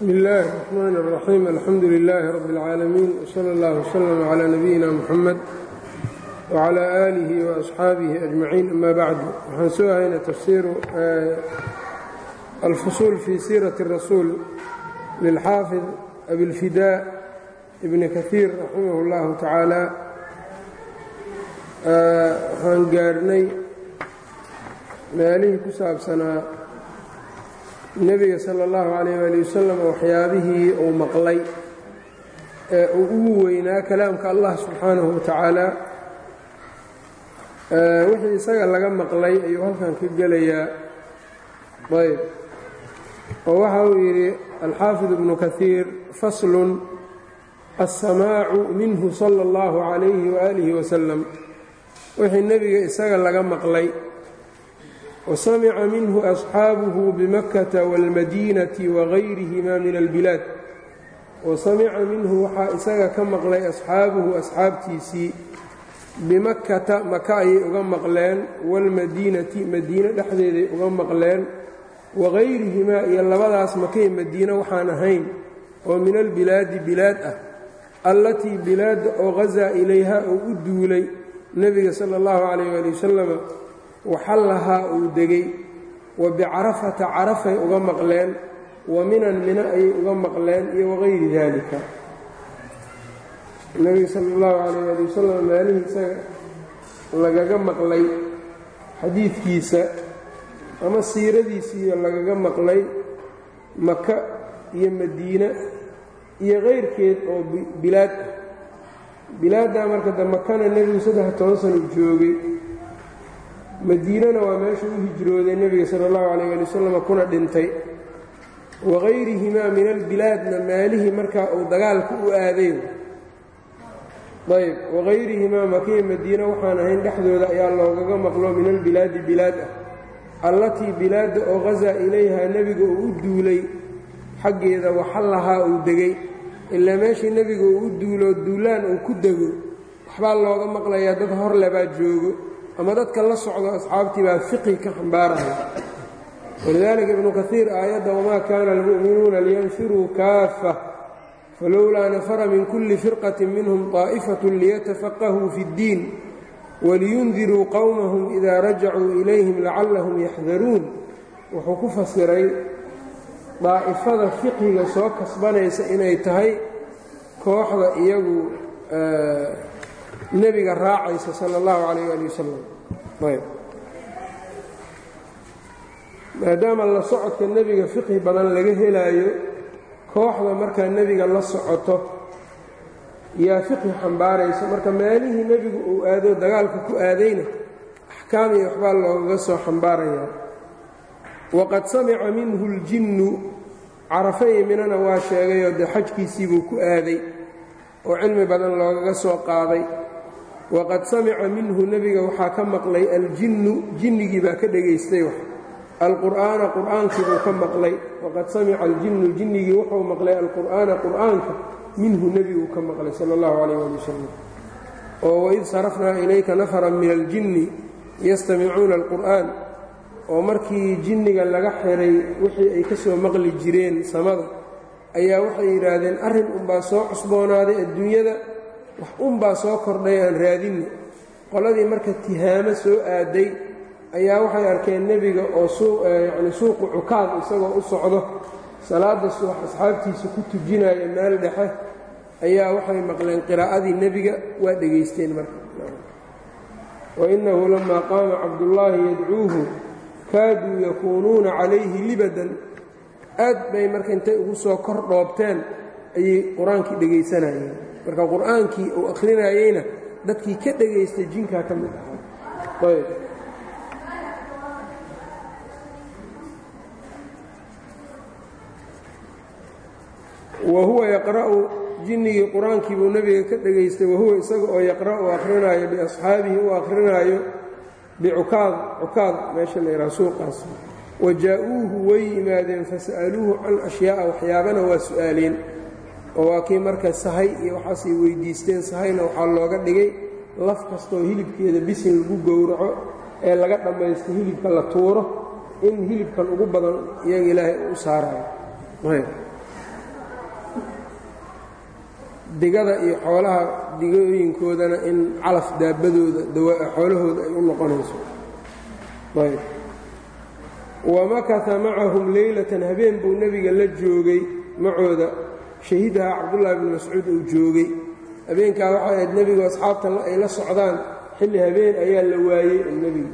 bsmi illaahi الرaxmaan الraxiim alxamdu lilaahi rabi اlcaalamiin wslى اllah wslm clى nabiyina muxamed wclى aalihi waasxaabihi ajmaciin ama bacdu waxaan soo haynay tafsiiru alfusuul fii siirati الrasuul lilxaafid abilfidaa ibni kahiir raximah اllahu tacaala waxaan gaarhnay meelihii ku saabsanaa nebiga sala allahu calayh waali wasalam waxyaabihii uu maqlay ee uu ugu weynaa kalaamka allah subxaanahu wa tacaala wixii isaga laga maqlay ayuu halkan ka gelayaa. Ayb oo waxa uu yidhi alxaafid ibnu kahiir faslun alsamaacu minhu sala allahu calayhi waaalihi wasalam wixii nebiga isaga laga maqlay wasamica minhu asxaabuhu bimakkata wاlmadiinati wagayrihima min albilaad wasamica minhu waxaa isaga ka maqlay asxaabuhu asxaabtiisii bimakkata maka ayay uga maqleen waalmadiinati madiine dhexdeeday uga maqleen wagayrihimaa iyo labadaas makay madiine waxaan ahayn oo min albilaadi bilaad ah allatii bilaadda oo ghasaa ilayha oo u duulay nebiga sala اllahu calayh ali wasalama waxallahaa uu degay. Wa bicarafata carafay uga maqleen wa minan mina ayay uga maqleen iyo wagayri daalika. Nebiga sala allahu calayh ali wasalam maalihii isaga lagaga maqlay xadiidkiisa ama siiradiisiiyo lagaga maqlay maka iyo madiine iyo kayrkeed oo bilaad. Bilaaddaa marka de makana nebigu saddex toban sano joogay madiinana waa meeshuu u hijrooday nebiga sala allahu calayh ali wasalam kuna dhintay. Wagayrihimaa min albilaadna maalihii markaa uu dagaalka u aaday. Ayb wagayrihimaa makiya madiine waxaan ahayn dhexdooda ayaa loogaga maqlo min albilaadi bilaad. Ah allatii bilaadda oo ghasaa ilayhaa nebiga uu u duulay. Xaggeeda waxallahaa uu degay. Ilaa meeshii nebiga uu u duulo duulaan uu ku dego. Waxbaa looga maqlayaa dad horle baa joogo ama dadka la socdo asxaabtii baa fiqi ka xambaaraya. Walidaalika ibnu kaiir aayadda wamaa kaana almu'minuuna liyanfiruu kaaffa falowlaa nafara min kulli firqatin minhum طaa'ifatun liyatafaqahuu fi اddiin waliyundiruu qowmahum idaa rajacuu ilayhim lacallahum yaxdaruun. Wuxuu ku fasiray daa'ifada fiqhiga soo kasbanaysa inay tahay kooxda iyagu nebiga raacaysa sala allahu calayh ali wasalam ayb. Maadaama la socodka nebiga fiqhi badan laga helaayo kooxda markaa nebiga la socoto yaa fiqhi xambaaraysa. Marka meelihii nebigu uu aado dagaalka ku aadayna axkaam iyo waxbaa loogaga soo xambaarayaa. Waqad samica minhu اljinnu carafe iyo minana waa sheegayoo dee xajkiisiibuu ku aaday oo cilmi badan loogaga soo qaaday waqad samica minhu nebiga waxaa ka maqlay aljinnu jinnigii baa ka dhegaystay alqur'aana qur'aankii buu ka maqlay. waqad samica aljinnu jinnigii wuxuu maqlay alqur'aana qur'aanka minhu nebiguu ka maqlay sala allahu calayh ali wasalam oo waid sarafnaa ilayka nafaran min aljinni yastamicuuna alqur'aan oo markii jinniga laga xiray wixii ay ka soo maqli jireen samada ayaa waxay yidhaahdeen arrin unbaa soo cusboonaaday adduunyada wax unbaa soo kordhay aan raadinni qoladii marka tihaamo soo aaday ayaa waxay arkeen nebiga oo yacni suuqu cukaad isagoo u socdo. Salaadda subax asxaabtiisa ku tujinaya meel dhexe ayaa waxay maqleen qiraa'adii nebiga waa dhegaysteen marka. Wainnahu lamaa qaama cabdullaahi yadcuuhu kaaduu yakuunuuna calayhi libadan. Aad bay marka intay ugu soo kor dhoobteen ayay qur'aankii dhegaysanayeen marka qur'aankii uu akhrinayeyna dadkii ka dhegaystay jinkaa ka mid ahaa ayb. Wa huwa yaqra'u jinnigii qur'aankii buu nebiga ka dhegaystay wahuwa isaga oo yaqra'u akhrinaayo biasxaabihi u akhrinaayo bicukaad cukaad meesha la yidhaha suuqaas. Wa jaa-uuhu way yimaadeen fasa'aluuhu can ashyaa'a waxyaabana waa su'aaleen oo waa kii marka sahay iyo waxaasay weyddiisteen sahayna waxaa looga dhigay laf kastoo hilibkeeda bisin lagu gowraco ee laga dhammaysto hilibka la tuuro in hilibkan ugu badan iyaga ilaahay u saarayo. Digada iyo xoolaha digooyinkoodana in calaf daabadooda xoolahooda ay u noqonayso. Wamakata macahum leylatan habeen buu nebiga la joogay macooda shahidaha cabdullaahi bni mascuud uu joogay. Habeenkaa waxay ahayd nebigu asxaabtan ay la socdaan xilli habeen ayaa la waayey nebigu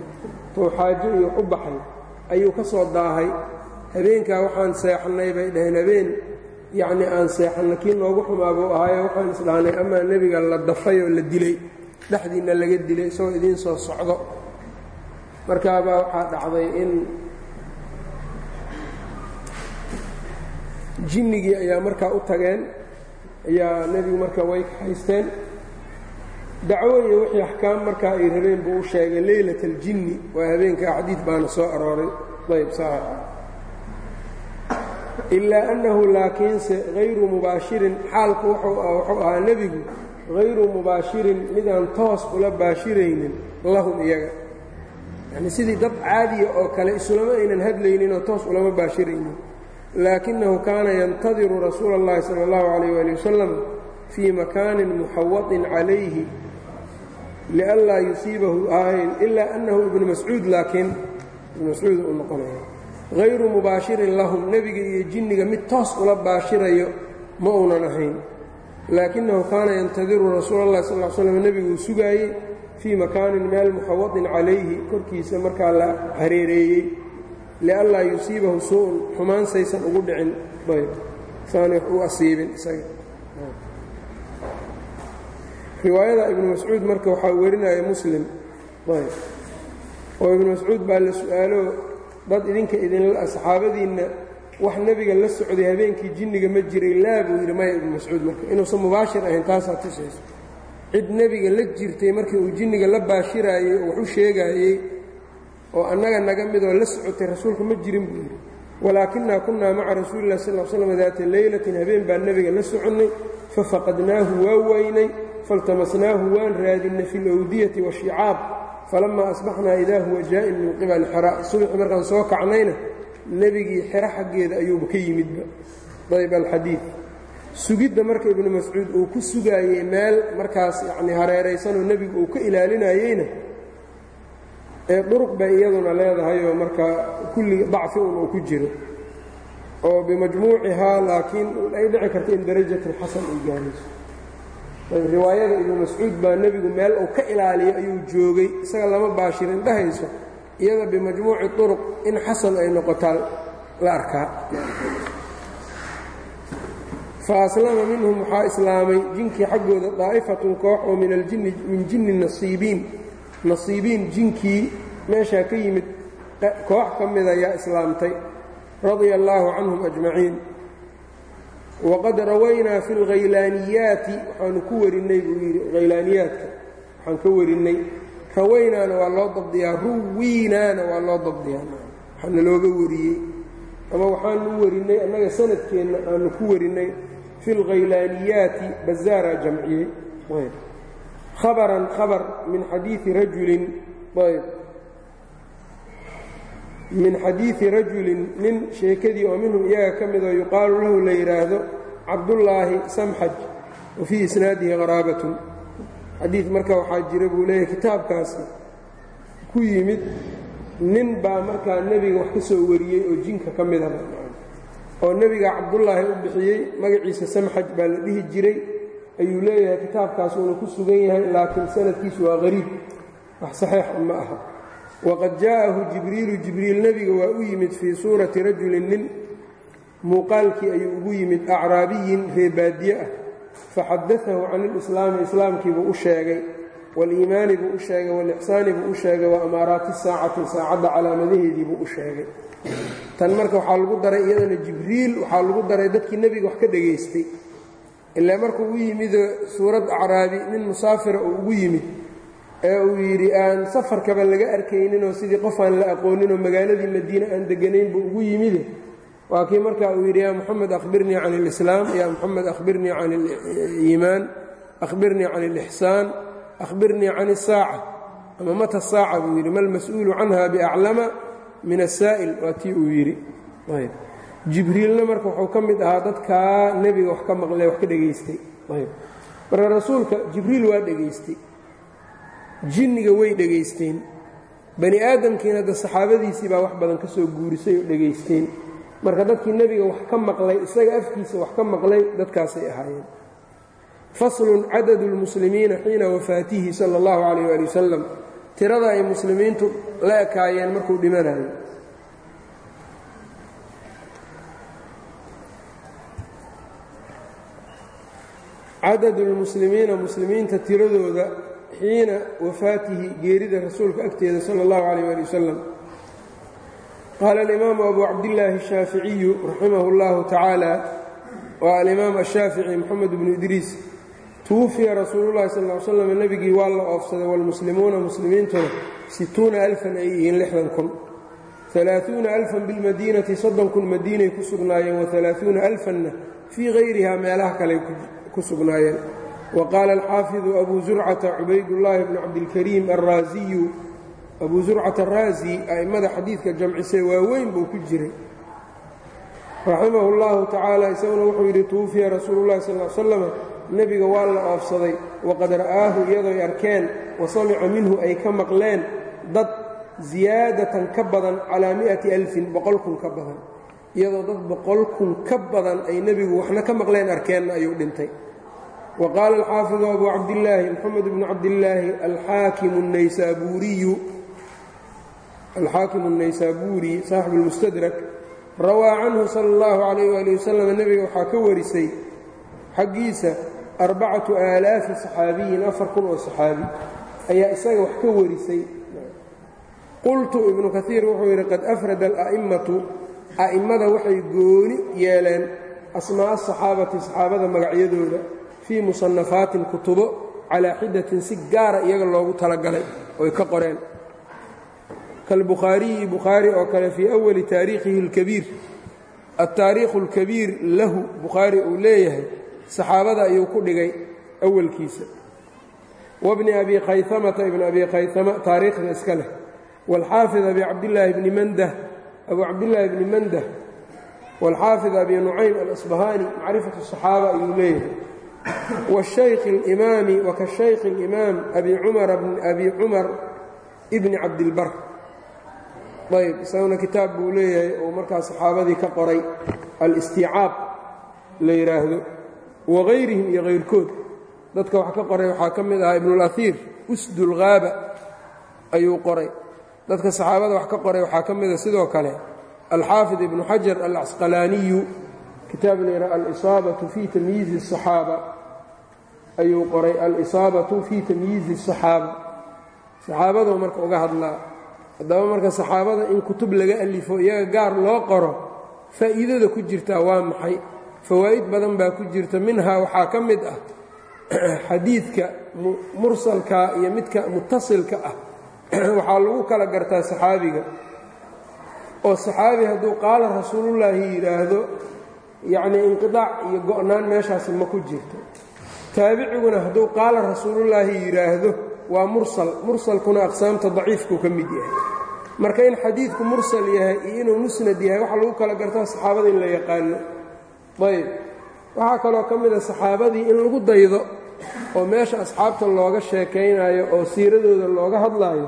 tou xaajo iyo u baxay ayuu ka soo daahay. Habeenkaa waxaan seexannay bay dhaheen habeen yacnii aan seexanna kii noogu xumaa buu ahaayo waxaan isdhahnay amaa nebiga la dafay oo la dilay dhexdiinna laga dilay isagoo idiin soo socdo. Markaabaa waxaa dhacday in jinnigii ayaa markaa u tageen ayaa nebigu marka way haysteen dacwo iyo wixii axkaam markaa ay rabeen buu u sheegay leylat aljinni waa habeenkaa xadiid baana soo arooray. Ayb saa ilaa annahu laakiinse hayru mubaashirin xaalku wuxuu ahaa nebigu hayru mubaashirin midaan toos ula baashiraynin lahum iyaga. Yacnii sidii dad caadiya oo kale islama aynan hadlayninoo toos ulama baashiraynin laakinahu kaana yantadiru rasuula اllahi salى اllahu عalayh wali wasalam fii makaanin muxawaطin calayhi lianlaa yusiibahu ahayn ilaa annahu ibnu mascuud laakiin ibnu mascuud uu noqonaya hayru mubaashirin lahum nebiga iyo jinniga mid toos ula baashirayo ma uunan ahayn laakinahu kaana yantadiru rasuula اllahi sal l slam nebiguu sugaayey fii makaanin meel muxawaطin calayhi korkiisa markaa la hareereeyey lianlaa yusiibahu suu-un xumaansaysan ugu dhicin ayb saana wax u asiibin isaga riwaayada ibnu mascuud marka waxaa werinaya muslim ayb oo ibnu mascuud baa la su'aalo dad idinka idinla saxaabadiinna wax nebiga la socday habeenkii jinniga ma jiray laa buu yidhi maya ibnu mascuud marka inuusan mubaashir ahayn taasaa tusayso cid nebiga la jirtay markii uu jinniga la baashiraayey oo wax u sheegaayey oo annaga naga midoo la socotay rasuulka ma jirin buu yidhi. Walaakinaa kunnaa maca rasuuli lah sal slam daata leylatin habeen baan nebiga la soconnay fafaqadnaahu waa waynay faltamasnaahu waan raadinnay fi lawdiyati washicaab falammaa asbaxnaa idaa huwa jaa'in min qibali xera subaxii markaan soo kacnayna nebigii xero xaggeeda ayuuba ka yimidba. Ayb alxadiid. Sugidda marka ibnu mascuud uu ku sugaayey meel markaas yacnii hareeraysanoo nebigu uu ka ilaalinayeyna ee duruq bay iyaduna leedahay oo markaa kulli dacfi un uu ku jiro oo bimajmuucihaa laakiin ay dhici karta in darajatulxasan ay gaarayso. Riwaayada ibnu mascuud baa nebigu meel uu ka ilaaliyo ayuu joogay isaga lama baashirin dhahayso iyada bimajmuuci duruq in xasan ay noqotaa la arkaa. Fa aslama minhum waxaa islaamay jinkii xaggooda daa'ifatun koox oo min jinni nasiibiin nasiibiin jinkii meeshaa ka yimid koox ka mid ayaa islaamtay radia allaahu canhum ajmaciin. Waqad rawaynaa fi lghaylaaniyaati waxaanu ku warinnay buu yidhi haylaaniyaadka waxaan ka warinnay rawaynaana waa loo dabdiyaa ruwiinaana waa loo dabdiyaa. Waxaana looga wariyey. Ama waxaanu warinnay annaga sanadkeenna aanu ku warinnay fi lghaylaaniyaati bazaara jamciyey habaran habar min xadiii rajulin min xadiidi rajulin nin sheekadii oo minhum iyaga ka midoo yuqaalu lahu la yidhaahdo cabdullaahi samxaj wa fii isnaadihi qaraabatun xadiid marka waxaa jira buu leeyahay kitaabkaasi ku yimid nin baa markaa nebiga wax ka soo wariyey oo jinka ka midaba oo nebiga cabdullaahi u bixiyey magaciisa samxaj baa la dhihi jiray ayuu leeyahay kitaabkaas uuna ku sugan yahay laakiin sanadkiisu waa qariib wax saxiixa ma aha. Waqad jaa'ahu jibriilu jibriil nebiga waa u yimid fii suurati rajulin nin muuqaalkii ayuu ugu yimid acraabiyin reebaadiye ah. Faxadaahu can ilislaami islaamkiibuu u sheegay waliimaani buu u sheegay walixsaani buu u sheegay wa amaaraati saacati saacadda calaamadaheediibuu u sheegay. Tan marka waxaa lagu daray iyadana jibriil waxaa lagu daray dadkii nebiga wax ka dhegaystay ilaa markuu u yimidoo suurad acraabi nin musaafira uu ugu yimid ee uu yidhi aan safarkaba laga arkayninoo sidii qof aan la aqooninoo magaaladii madiine aan deganayn buu ugu yimide waa kii marka uu yidhi yaa moxamed akhbirnii can اlislaam yaa moxamed akhbirnii can اliimaan akhbirnii can اlixsaan akhbirnii can الsaaca ama mata saaca buu yidhi malmas-uulu canha biaclama min asaa'il waa tii uu yidhi jibriilna marka wuxuu ka mid ahaa dadkaa nebiga wax ka maqlee wax ka dhegaystay marka rasuulka jibriil waa dhegaystay jinniga way dhegaysteen bani aadamkiina hadda saxaabadiisii baa wax badan ka soo guurisay oo dhegaysteen marka dadkii nebiga wax ka maqlay isaga afkiisa wax ka maqlay dadkaasay ahaayeen. Faslun cadadu lmuslimiina xiina wafaatihi sala allahu calayh ali wasalam tirada ay muslimiintu la ekaayeen markuu dhimanayo cadadu lmuslimiina muslimiinta tiradooda xiina wafaatihi geerida rasuulka agteeda sala allahu calayh ali wasalam qaala alimaamu abu cabdillaahi ashaaficiyu raximahu اllahu tacaala waa alimaam ashaafici moxamed bnu idriis tuwufiya rasuulu llahi sal ly slam nebigii waa la oofsaday waalmuslimuuna muslimiintuna situuna alfan ay yihiin lixdan kun alaaثuuna alfan bilmadiinati soddon kun madiinay ku sugnaayeen waalaauuna alfanna fii hayriha meelaha kale ku sugnaayeen. Wa qaala alxaafidu abu zurcata cubaydullaahi bnu cabdilkariim alraasiyu abu zurcata araasi a'immada xadiidka jamcisay waaweyn buu ku jiray. Raximahu اllahu tacaala isaguna wuxuu yidhi tuwufiya rasuulu llahi sal slam nebiga waa la oofsaday. Waqad ra'aahu iyadooy arkeen wa samica minhu ay ka maqleen dad ziyaadatan ka badan calaa mi'ati alfin boqol kun ka badan. Iyadoo dad boqol kun ka badan ay nebigu waxna ka maqleen arkeenna ayuu dhintay wa qaala alxaafidu abu cabdillaahi moxamed bnu cabdillaahi alxaakimu naysaabuuriyu alxaakimu الnaysaabuuri saaxibu اlmustadrak rawaa canhu sala اllahu calayh wali wasalam nebiga waxaa ka warisay xaggiisa arbacatu aalaafi saxaabiyin afar kun oo saxaabi ayaa isaga wax ka warisay qultu ibnu kaiir wuxuu yidhi qad afrada ala'immatu a'immada waxay gooni yeeleen asmaa'a asaxaabati saxaabada magacyadooda fii musanafaatin kutubo calaa xidatin si gaara iyaga loogu talagalay oy ka qoreen kalbukhaariyi bukhaari oo kale fii awali taariikhihi اlkabiir altaariikhu اlkabiir lahu bukhaari uu leeyahay saxaabada ayuu ku dhigay awalkiisa wabni abi khayamata ibn abi khayama taariikhda iska leh wاlxaafid abi cabdillaahi bni mandah abu cabdillaahi bni mandah wاlxaafid abi nucaym alasbahaani macrifatu الصaxaaba ayuu leeyahay wاshaykh اlimaami wakashaykh اlimaam abi cumar abi cumar bni cabdilbar ayb isaguna kitaab buu leeyahay oo markaa saxaabadii ka qoray alistiicaab la yidhaahdo wagayrihim iyo kayrkood dadka wax ka qoray waxaa ka mid ahaa ibnulaiir usdulghaaba ayuu qoray dadka saxaabada wax ka qoray waxaa ka mida sidoo kale alxaafid ibnu xajar alcasqalaaniyu kitaab la yidhaha alisaabatu fii tamyiizi الصaxaaba ayuu qoray alisaabatu fii tamyiizi الصaxaaba saxaabaduu marka uga hadlaa haddaba marka saxaabada in kutub laga alifo iyaga gaar loo qoro faa'iidada ku jirtaa waa maxay fawaa'id badan baa ku jirta minhaa waxaa ka mid ah xadiidka mursalka iyo midka mutasilka ah waxaa lagu kala gartaa saxaabiga oo saxaabi hadduu qaala rasuulullaahi yidhaahdo yacnii inqidaac iyo go'naan meeshaasi ma ku jirto taabiciguna hadduu qaala rasuulullaahi yidhaahdo waa mursal. Mursalkuna aqsaamta daciifkuu ka mid yahay. Marka in xadiidku mursal yahay iyo inuu musnad yahay waxaa lagu kala gartaa saxaabada in la yaqaano. Ayb waxaa kaloo ka mid a saxaabadii in lagu daydo oo meesha asxaabta looga sheekaynayo oo siiradooda looga hadlaayo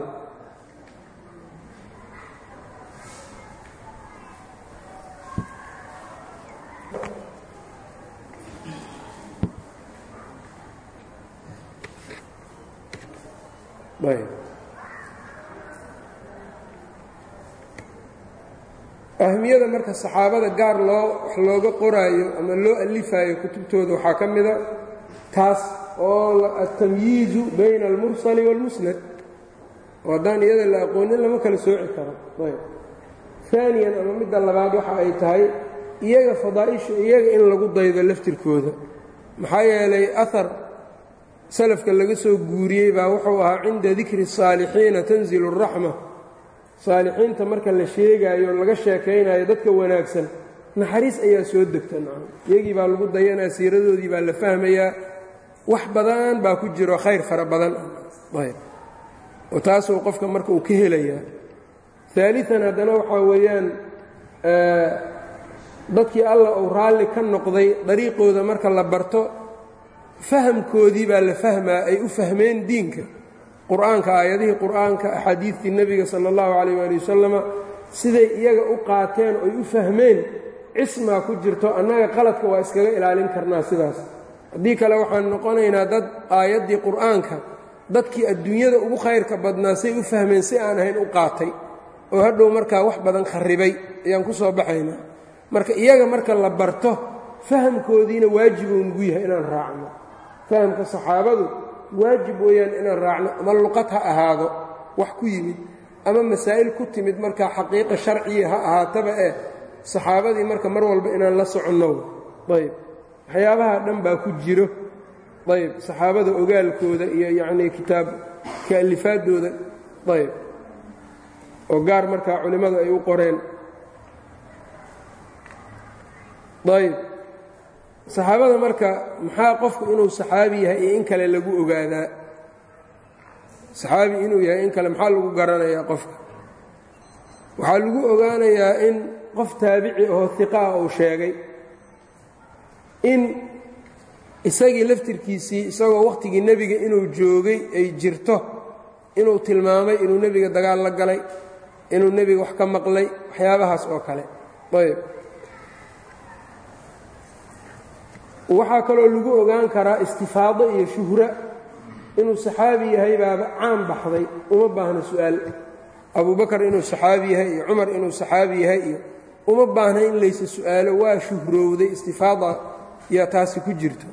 ahmiyada marka saxaabada gaar loo wax looga qoraayo ama loo alifaayo kutubtooda waxaa ka mida taas oo altamyiizu bayna almursali wاlmusnad oo haddaan iyada la aqoonin lama kala sooci karo aaniyan ama midda labaad waxa ay tahay iyaga fadaa'isha iyaga in lagu daydo laftirkooda maxaa yeelay ahar salafka laga soo guuriyey baa wuxuu ahaa cinda dikri الsaalixiina tanzilu الraxma saalixiinta marka la sheegaayo laga sheekaynayo dadka wanaagsan naxariis ayaa soo degta iyagii baa lagu dayanaa siiradoodii baa la fahmayaa wax badan baa ku jiro khayr fara badan ah oo taasuu qofka marka uu ka helayaa aalian haddana waxaa weeyaan dadkii allah uu raalli ka noqday dariiqooda marka la barto fahamkoodii baa la fahmaa ay u fahmeen diinka. Qur'aanka aayadihii qur'aanka axaadiidtii nebiga sala allahu calayh waali wasalama siday iyaga u qaateen oy u fahmeen cismaa ku jirto annaga qaladka waa iskaga ilaalin karnaa sidaas. Haddii kale waxaan noqonaynaa dad aayaddii qur'aanka dadkii adduunyada ugu khayrka badnaa say u fahmeen si aan ahayn u qaatay. Oo hadhow markaa wax badan kharribay ayaan ku soo baxaynaa. Marka iyaga marka la barto fahamkoodiina waajibuu nugu yahay inaan raacno fahamka saxaabadu waajib weeyaan inaan raacno ama luqad ha ahaado wax ku yimid ama masaa'il ku timid markaa xaqiiqa sharciya ha ahaataba eh saxaabadii marka mar walba inaan la soconno. Ayb waxyaabaha dhan baa ku jiro. Ayb saxaabada ogaalkooda iyo yacnii kitaab kaalifaadooda. Ayb oo gaar markaa culimmadu ay u qoreen. Ayb saxaabada marka maxaa qofku inuu saxaabi yahay iyo in kale lagu ogaadaa? Saxaabi inuu yahay in kale maxaa lagu garanayaa qofka? Waxaa lagu ogaanayaa in qof taabici oo hiqaa uu sheegay in isagii laftirkiisii isagoo wakhtigii nebiga inuu joogay ay jirto inuu tilmaamay inuu nebiga dagaal la galay inuu nebiga wax ka maqlay waxyaabahaas oo kale. Ayb waxaa kaloo lagu ogaan karaa istifaado iyo shuhra. Inuu saxaabi yahay baaba caan baxday uma baahna su'aal. Abubakar inuu saxaabi yahay iyo cumar inuu saxaabi yahay iyo uma baahna in laysa su'aalo waa shuhrowday istifaada yaa taasi ku jirto.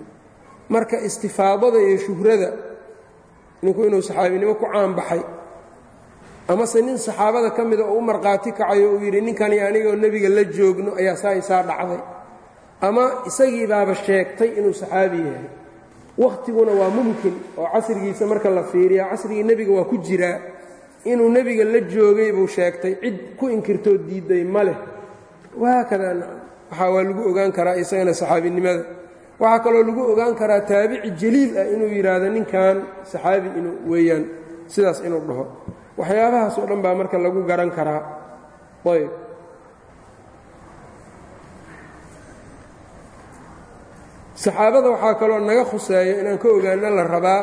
Marka istifaadada iyo shuhrada ninku inuu saxaabinimo ku caan baxay amase nin saxaabada ka mida oo u markhaati kacayo uu yidhi ninkani anigoo nebiga la joogno ayaa saa isaa dhacday ama isagii baaba sheegtay inuu saxaabi yahay. Wakhtiguna waa mumkin oo casrigiisa marka la fiiriya casrigii nebiga waa ku jiraa inuu nebiga la joogay buu sheegtay cid ku inkirtoo diidday ma leh. Wahaakadaa waxaa waa lagu ogaan karaa isagana saxaabinimada. Waxaa kaloo lagu ogaan karaa taabici jaliil ah inuu yidhaahdo ninkan saxaabi inuu weeyaan sidaas inuu dhaho. Waxyaabahaas oo dhan baa marka lagu garan karaa. Ayb saxaabada waxaa kaloo naga khuseeyo inaan ka ogaano la rabaa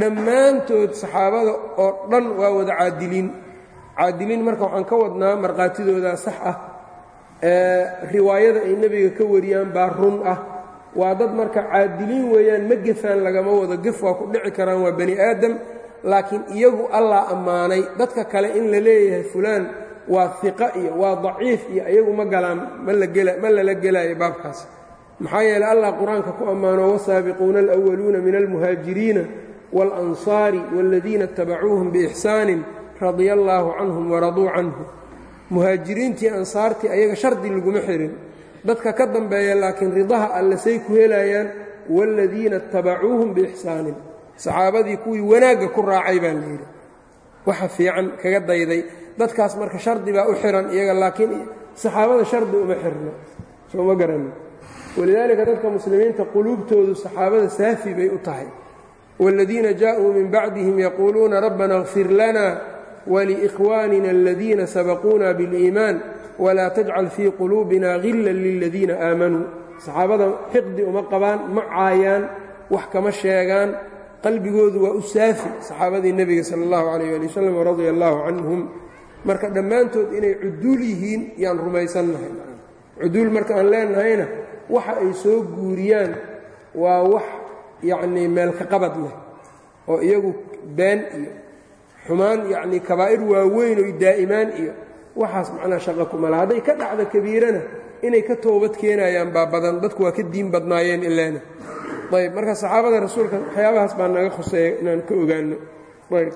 dhammaantood saxaabada oo dhan waa wada caadiliin. Caadiliin marka waxaan ka wadnaa markhaatidoodaa sax ah riwaayada ay nebiga ka wariyaan baa run ah. Waa dad marka caadiliin weeyaan ma gefaan lagama wado gef waa ku dhici karaan waa bani aadam laakiin iyagu allaa ammaanay. Dadka kale in la leeyahay fulaan waa iqa iyo waa daciif iyo iyagu ma galaan ma lala gelaayo baabkaas maxaa yeeley allah qur-aanka ku ammaano wasaabiquuna alأwaluuna min almuhaajiriina wاlansaari wاladiina اtabacuuhum biixsaanin radia allaahu canhum waraduu canhu muhaajiriintii ansaartii ayaga shardi laguma xirin dadka ka dambeeya laakiin ridaha alle say ku helayaan wاladiina اtabacuuhum biixsaanin saxaabadii kuwii wanaagga ku raacay baa layidhi waxa fiican kaga dayday dadkaas marka shardi baa u xihan iyaga laakiin saxaabada shardi uma xirno soo ma garanin walidaalika dadka muslimiinta quluubtoodu saxaabada saafi bay u tahay wاladiina jaaءuu min bacdihim yaquuluuna rabbana اغfir lana wliإkhwaanina aladiina sabaquuna bاliimaan wlaa tajcal fii quluubina hila liladiina aamanuu saxaabada xiqdi uma qabaan ma caayaan wax kama sheegaan qalbigoodu waa u saafi saxaabadii nebiga sal اllahu alayh ali wasalam radia allahu canhum marka dhammaantood inay cuduul yihiin yaan rumaysannahay cuduul marka aan leenahayna waxa ay soo guuriyaan waa wax yacnii meelka qabad leh oo iyagu been iyo xumaan yacnii kabaa'ir waaweyn oy daa'imaan iyo waxaas macnaa shaqa kuma laha hadday ka dhacdo kabiirana inay ka toobad keenayaan baa badan dadku waa ka diin badnaayeen ilaana ayb marka saxaabada rasuulka waxyaabahaas baa naga khuseeya inaan ka ogaano ayb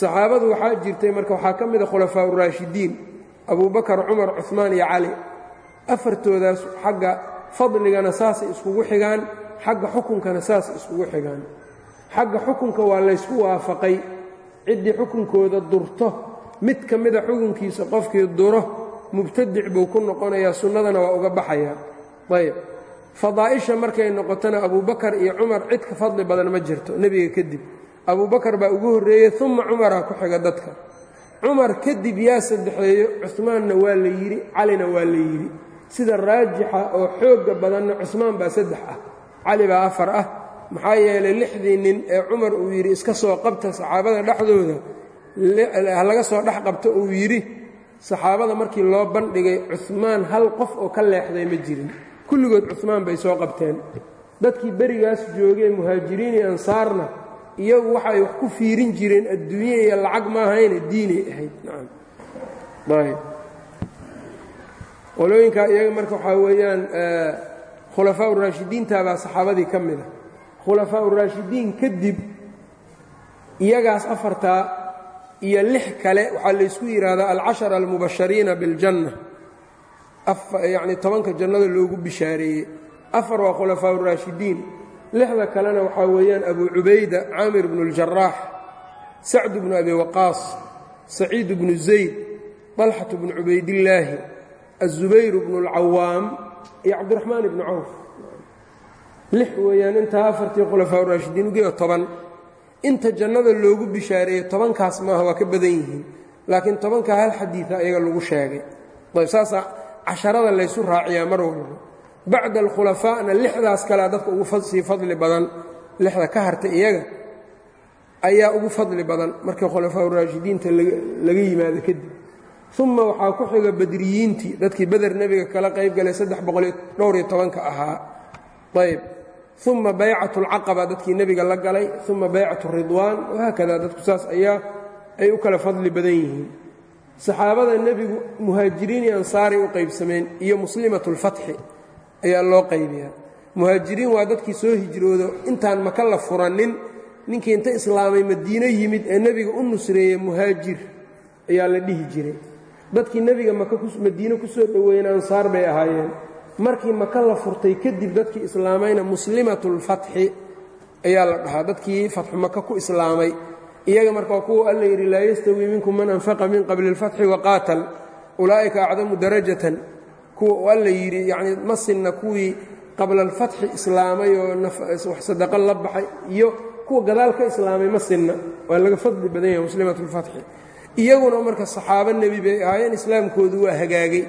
saxaabadu waxaa jirtay marka waxaa ka mida khulafaa uraashidiin abubakar cumar cuhmaan iyo cali. Afartoodaas xagga fadligana saasay iskugu xigaan xagga xukunkana saasay iskugu xigaan. Xagga xukunka waa laysku waafaqay. Ciddii xukunkooda durto mid ka mida xukunkiisa qofkii duro mubtadic buu ku noqonayaa sunnadana waa uga baxayaa ayb fadaa'isha markay noqotona abubakar iyo cumar cid ka fadli badan ma jirto nebiga kadib. Abubakar baa ugu horreeyey uma cumaraa ku xiga dadka. Cumar kadib yaa saddexeeyo cusmaanna waa la yidhi calina waa la yidhi sida raajixa oo xoogga badanna cusmaan baa saddex ah cali baa afar ah maxaa yeelay lixdii nin ee cumar uu yidhi iska soo qabta saxaabada dhexdooda halaga soo dhex qabto uu yidhi saxaabada markii loo bandhigay cumaan hal qof oo ka leexday ma jirin. Kulligood cumaan bay soo qabteen. Dadkii berigaas joogay muhaajiriin iyo ansaarna iyagu waxay wax ku fiirin jireen adduunye iyo lacag maahayne diinay ahayd qolooyinkaa iyaga marka waxaa weeyaan khulafaa uraashidiintabaa saxaabadii ka mid a. Khulafaa uraashidiin kadib iyagaas afartaa iyo lix kale waxaa laysku yidhaahdaa alcashara almubashariina biljanna. Yacni tobanka jannada loogu bishaareeyey. Afar waa khulafaa uraashidiin lixda kalena waxaa weeyaan abu cubayda caamir bnu اljaraax sacd bnu abi waqaas saciid bnu zayd طalxatu bnu cubaydillaahi aلzubayr bnu اlcawaam iyo cabdiraxmaan ibnu cawf lix weeyaan intaa afartii khulafaa uraashidiin ugeeo toban inta jannada loogu bishaareeyey tobankaas maaha waa ka badan yihiin laakiin tobankaa hal xadiida ayaga lagu sheegay saasaa casharada laysu raaciyaa mar walba bacda alkhulafaa'na lixdaas kalea dadka ugu sii fadli badan lixda ka hartay iyaga ayaa ugu fadli badan markii khulafaa uraashidiinta laga yimaado kadib uma waxaa ku xiga badriyiintii dadkii beder nebiga kala qayb galay saddex boqoliyo dhowr iyo tobanka ahaa. Ayb uma baycat اlcaqaba dadkii nebiga la galay. Uma baycat ridwaan. Wahaakada dadku saas ayaa ay u kala fadli badan yihiin. Saxaabada nebigu muhaajiriin iyo ansaaray u qaybsameen iyo muslimat اlfatxi ayaa loo qaybiyaa. Muhaajiriin waa dadkii soo hijroodo intaan maka la furanin ninkii inta islaamay madiino yimid ee nebiga u nusreeyey muhaajir ayaa la dhihi jiray dadkii nebiga madiino ku soo dhoweeyeen ansaar bay ahaayeen. Markii maka la furtay kadib dadkii islaamayna muslimatulfatxi ayaa la dhahaa. Dadkii fatxu maka ku islaamay. Iyaga marka kuwa alla yidhi laa yastawii minkum man anfaqa min qabli اlfatxi waqaatal ulaa'ika acdamu darajatan. Kuwa u alla yidhi yacnii ma sinna kuwii qabla alfatxi islaamay oo wax sadaqo la baxay iyo kuwa gadaal ka islaamay ma sinna. Waa laga fadli badan yahay muslimatulfatxi iyaguna marka saxaabo nebi bay ahaayeen islaamkoodu waa hagaagay.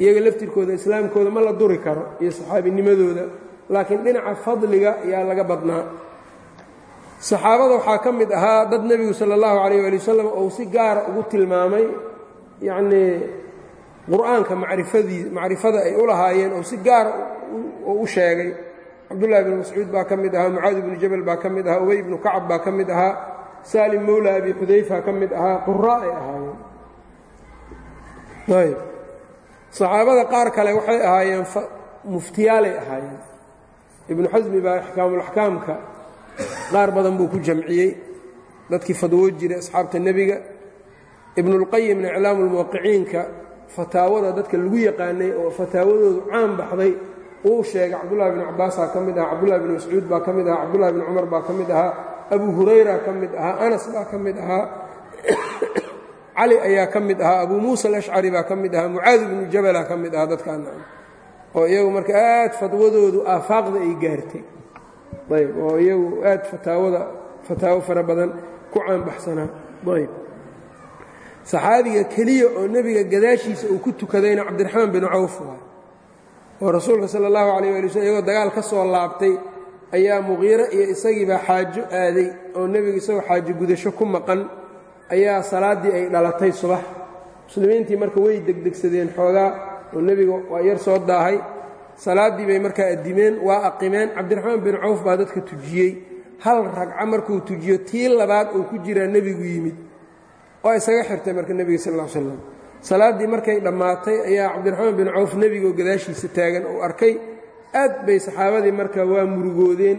Iyaga laftirkooda islaamkooda ma la duri karo iyo saxaabinimadooda. Laakiin dhinaca fadliga ayaa laga badnaa. Saxaabada waxaa ka mid ahaa dad nebigu sala allahu calayh waali wasalam uu si gaara ugu tilmaamay yacnii qur'aanka macrifadii macrifada ay u lahaayeen oo si gaara u sheegay. Cabdullahi bnu mascuud baa ka mid ahaa mucaadi bnu jabal baa ka mid ahaa ubey ibnu kacab baa ka mid ahaa saalim mowla abi xudayfa ka mid ahaa quraa ay ahaayeen. Ayb. Saxaabada qaar kale waxay ahaayeen muftiyaalay ahaayeen. Ibnu xasmi baa ixkaamulaxkaamka qaar badan buu ku jamciyey. Dadkii fadwo jiray asxaabta nebiga. Ibnulqayimna iclaamu lmuwaqiciinka fataawada dadka lagu yaqaanay oo fataawadoodu caan baxday uu sheegay cabdullahi bn cabaasaa ka mid ahaa cabdullahi bn mascuud baa ka mid ahaa cabdullahi bn cumar baa ka mid ahaa abu hurayra ka mid ahaa anas baa ka mid ahaa cali ayaa ka mid ahaa abuu muusa alashcari baa ka mid ahaa mucaadi bnu jabala ka mid ahaa dadkaana oo iyagu marka aad fadwadoodu aafaaqda ay gaartay. Ayb oo iyagu aad fataawada fataawo fara badan ku caanbaxsanaa ayb. Saxaabiga keliya oo nebiga gadaashiisa uu ku tukadayna cabdiraxmaan binu cawf waay oo rasuulka sala allahu calayh waali slm iyagoo dagaal ka soo laabtay ayaa muqiiro iyo isagiibaa xaajo aaday oo nebigu isagoo xaajo gudasho ku maqan. Ayaa salaaddii ay dhalatay subax. Muslimiintii marka way degdegsadeen xoogaa oo nebiga waa yar soo daahay. Salaaddii bay markaa addimeen waa aqimeen. Cabdiraxmaan bin cawf baa dadka tujiyey. Hal ragco markuu tujiyo tii labaad uu ku jiraa nebigu yimid. Waa isaga xirtay marka nebiga sal l slam salaaddii markay dhammaatay ayaa cabdiraxmaan bin cawf nebigaoo gadaashiisa taagan uu arkay aad bay saxaabadii marka waa murugoodeen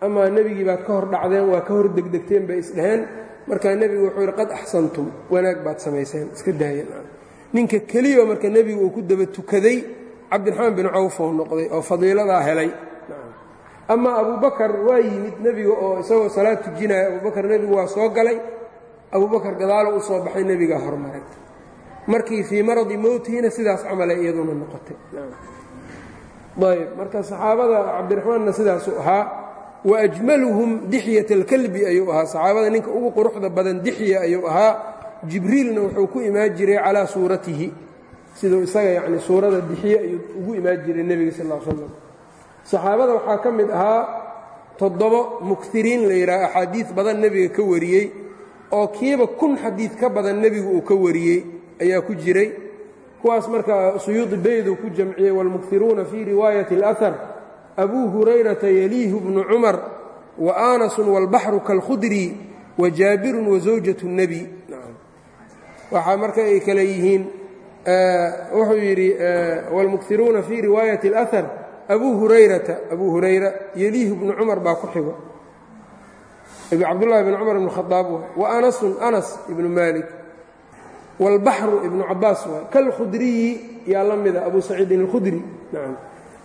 amaa nebigii baad ka hor dhacdeen waa ka hor degdegteen bay isdhaheen. Markaa nebigu wuxuu yidhi qad axsantum wanaag baad samayseen iska daayeen ninka keliyo marka nebigu uu ku daba tukaday cabdiraxmaan bin cawf uu noqday oo fadiiladaa helay. Amaa abubakar waa yimid nebiga oo isagoo salaad tujinaya. Abubakar nebigu waa soo galay. Abubakar gadaalo u soo baxay nebigaa hormaray. Markii fii maradi mowtihina sidaas camale iyaduna noqotay ayb marka saxaabada cabdiraxmaanna sidaasuu ahaa wa ajmaluhum dixyat alkalbi ayuu ahaa. Saxaabada ninka ugu quruxda badan dixya ayuu ahaa. Jibriilna wuxuu ku imaan jiray calaa suuratihi. Siduu isaga yacni suurada dixiye ayuu ugu imaan jiray nebiga sal slam saxaabada waxaa ka mid ahaa toddobo mukiriin la yidhaha axaadiid badan nebiga ka wariyey oo kiiba kun xadiid ka badan nebigu uu ka wariyey ayaa ku jiray kuwaas marka suyuudi beyduu ku jamciyey wاlmukiruuna fii riwaayati اlأhar abuu hurayrata yaliihu bnu cumar wa anasun wاlbaxru kاlkhudri wa jaabirun wa zawjaة الnebi waxaa marka ay kale yihiin wuxuu yidhi wاlmukiruuna fii riwaayati اlأhar abuu hurayrata abuu hurayra yeliihu bnu cumar baa ku xigo cabdullahi bn cumar ibn khaaab wa anasun anas ibnu maalik wاlbaxru ibnu cabaas waay kalkhudriyi yaa la mida abu saciidin اlkhudri nacam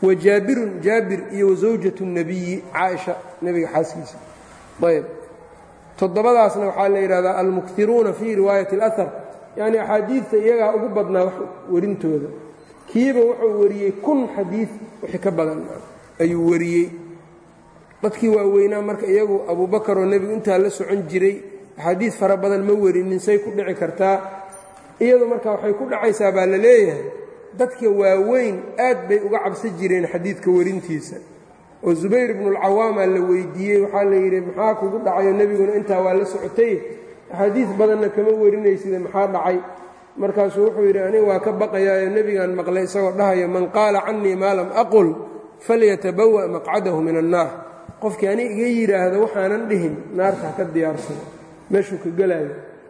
wa jaabirun jaabir iyo wasawjatu الnebiyi caaisha nebiga xaaskiisa ayb toddobadaasna waxaa la yidhahdaa almukiruuna fii riwaayati اlأhar yacni axaadiidta iyagaa ugu badnaa wax warintooda kiiba wuxuu wariyey kun xadiid wixii ka badan ayuu wariyey dadkii waaweynaa marka iyagu abuubakar oo nebigu intaa la socon jiray axaadiid fara badan ma warinin say ku dhici kartaa iyadu marka waxay ku dhacaysaa baa la leeyahay dadka waaweyn aad bay uga cabsan jireen xadiidka warintiisa. Oo zubayr ibnuulcawaamaa la weydiiyey waxaa la yidhi maxaa kugu dhacayo nebiguna intaa waa la socotay. Axaadiid badanna kama warinayside maxaa dhacay. Markaasuu wuxuu yidhi aniga waa ka baqayaayo nebigaan maqlay isagoo dhahayo man qaala cannii maa lam aqul falyatabawa' maqcadahu min annaar qofkii ani iga yidhaahdo waxaanan dhihin naarta ha ka diyaarsado meeshuu ka gelaayo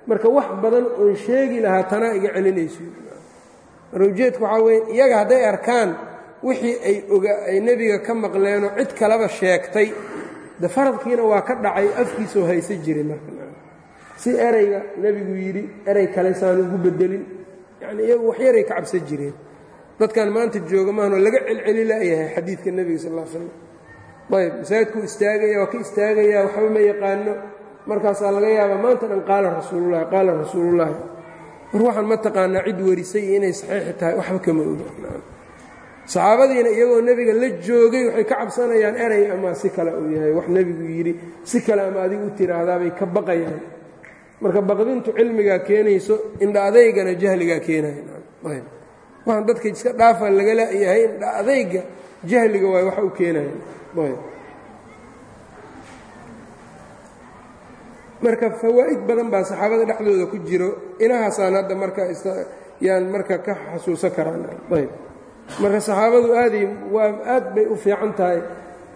marka wax badan oon sheegi lahaa tanaa iga celinayso. Marka ujeedku waxaa weye iyaga hadday arkaan wixii ay oga ay nebiga ka maqleenoo cid kaleba sheegtay de faradkiina waa ka dhacay afkiisoo haysa jiray marka. Si erayga nebigu yidhi erey kale saan ugu bedelin yacni iyagu waxyaray ka cabsan jireen. Dadkan maanta jooga maanoo laga celceli la'yahay xadiidka nebiga sal ll slam ayb masaajidkuu istaagaya waa ka istaagayaa waxba ma yaqaano markaasaa laga yaabaa maanta dhan qaala rasuulullahi qaala rasuulullaahi war waxaan ma taqaanaa cid warisay inay saxiixi tahay waxba kama oga. Saxaabadiina iyagoo nebiga la joogay waxay ka cabsanayaan erey ama si kale uu yahay. Wax nebigu yidhi si kale ama adigu u tiraahdaabay ka baqayaan. Marka baqdintu cilmigaa keenayso indha adaygana jahligaa keenaya waxaan dadka iska dhaafa laga la'yahay indha adayga jahliga waay wax u keenaya marka fawaa'id badan baa saxaabada dhexdooda ku jiro. Inahaasaan hadda marka yaan marka ka xasuusan karaan. Ayb. Marka saxaabadu aaday waa aad bay u fiican tahay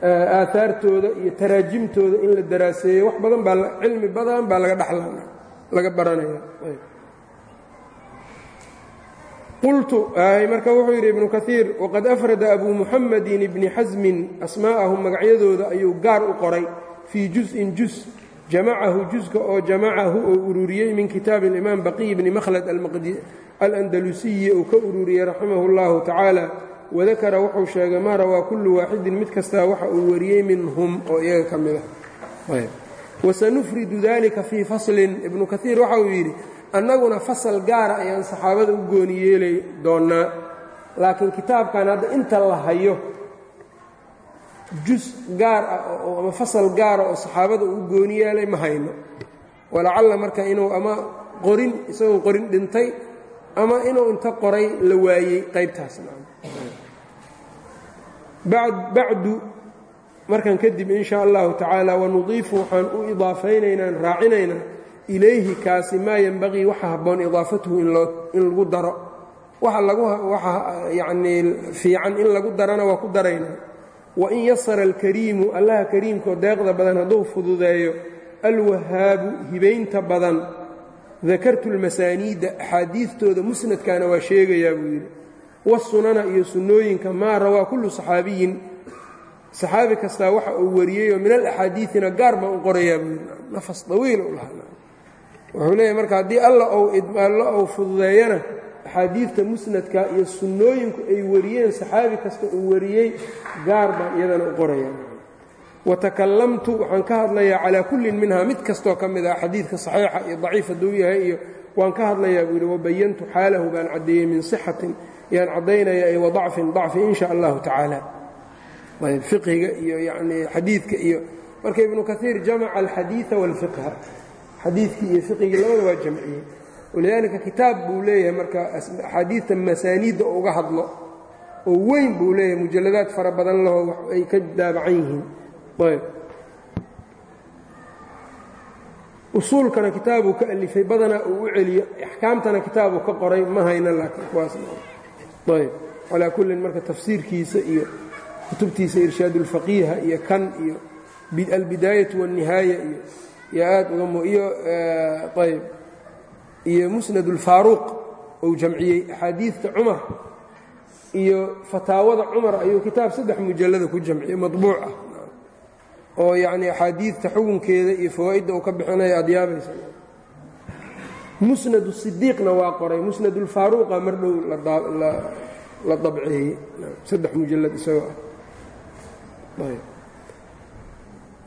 aahaartooda iyo taraajimtooda in la daraaseeyo. Wax badan baa cilmi badan baa laga dhaxlana laga baranaya qultu marka wuxuu yidhi ibnu kaiir waqad afrada abuu muxamedin ibni xasmin asmaa'ahum magacyadooda ayuu gaar u qoray fii juz'in juz jamacahu juزka oo jamacahu oo ururiyey min kitaabi اlimaam baqiy bni makhlad alandalusiyi uu ka ururiyey raximah اllahu tacaala wadakara wuxuu sheegay maa rawaa kullu waaxidin mid kastaa waxa uu wariyey minhum oo iyaga ka mid ah wasanufridu dalika fii faslin ibnu kaiir waxa uu yidhi annaguna fasal gaara ayaan saxaabada u gooni yeelay doonnaa laakiin kitaabkan hadda inta la hayo jus gaar ah ama fasal gaara oo saxaabada uu gooni yeelay ma hayno. Walacalla marka inuu ama qorin isagoon qorin dhintay ama inuu inta qoray la waayey qaybtaasna bacdu markan kadib in sha allahu tacaala wanudiifu waxaan u idaafaynaynaan raacinaynaa ilayhi kaasi maa yenbaqii waxa habboon idaafatuhu in lagu daro. Waxa lagu waxa yacnii fiican in lagu darana waa ku daraynaa wain yasara alkariimu allaha kariimkoo deeqda badan hadduu fududeeyo alwahaabu hibaynta badan. Dakartu lmasaaniidda axaadiidtooda musnadkaana waa sheegayaa buu yidhi. Wasunana iyo sunnooyinka maa rawaa kullu saxaabiyin. Saxaabi kastaa waxa uu wariyeyoo min alaxaadiidina gaar baan u qorayaa buu yidhi. Nafas dawiil u lahaa. Wuxuu leeyahy marka haddii alla alla ou fududeeyana axaadiidta musnadka iyo sunnooyinku ay wariyeen saxaabi kasta uu wariyey gaar baan iyadana u qorayaa. Watakallamtu waxaan ka hadlayaa calaa kullin minhaa mid kastoo ka mid ah xadiidka saxiixa iyo daciif hadduu yahay iyo waan ka hadlayaa buu yidhi wabayantu xaalahu baan caddeeyey min sixatin yaan caddaynaya iyo wadacfin dacfi in sha allahu tacaala. Fiqhiga iyo yanii xadiidka iyo marka ibnu kaiir jamaca alxadiida waalfiqha xadiidkii iyo fiqhigii labada waa jamciyey walidaalika kitaab buu leeyahay marka axaadiidta masaaniidda oo uga hadlo oo weyn buu leeyahay mujaladaad fara badan laho wax ay ka daabacan yihiin. Ayb. Usuulkana kitaabuu ka alifay badanaa uu u celiyo axkaamtana kitaabuu ka qoray ma hayna laakiin kuwaasayb calaa kullin marka tafsiirkiisa iyo kutubtiisa irshaadulfaqiiha iyo kan iyo albidaayatu waannihaaya iyo iyo aad uga iyo ayb iyo musnad ulfaaruuq ou jamciyey axaadiidta cumar iyo fataawada cumar ayuu kitaab saddex mujallada ku jamciyey maطbuuc ah. Oo yacni axaadiidta xukunkeeda iyo fawaa'idda uu ka bixinayo aad yaabaysa musnad sidiiqna waa qoray musnad ulfaaruuqa mar dhow la dabceeyey. Saddex mujallad isagoo ah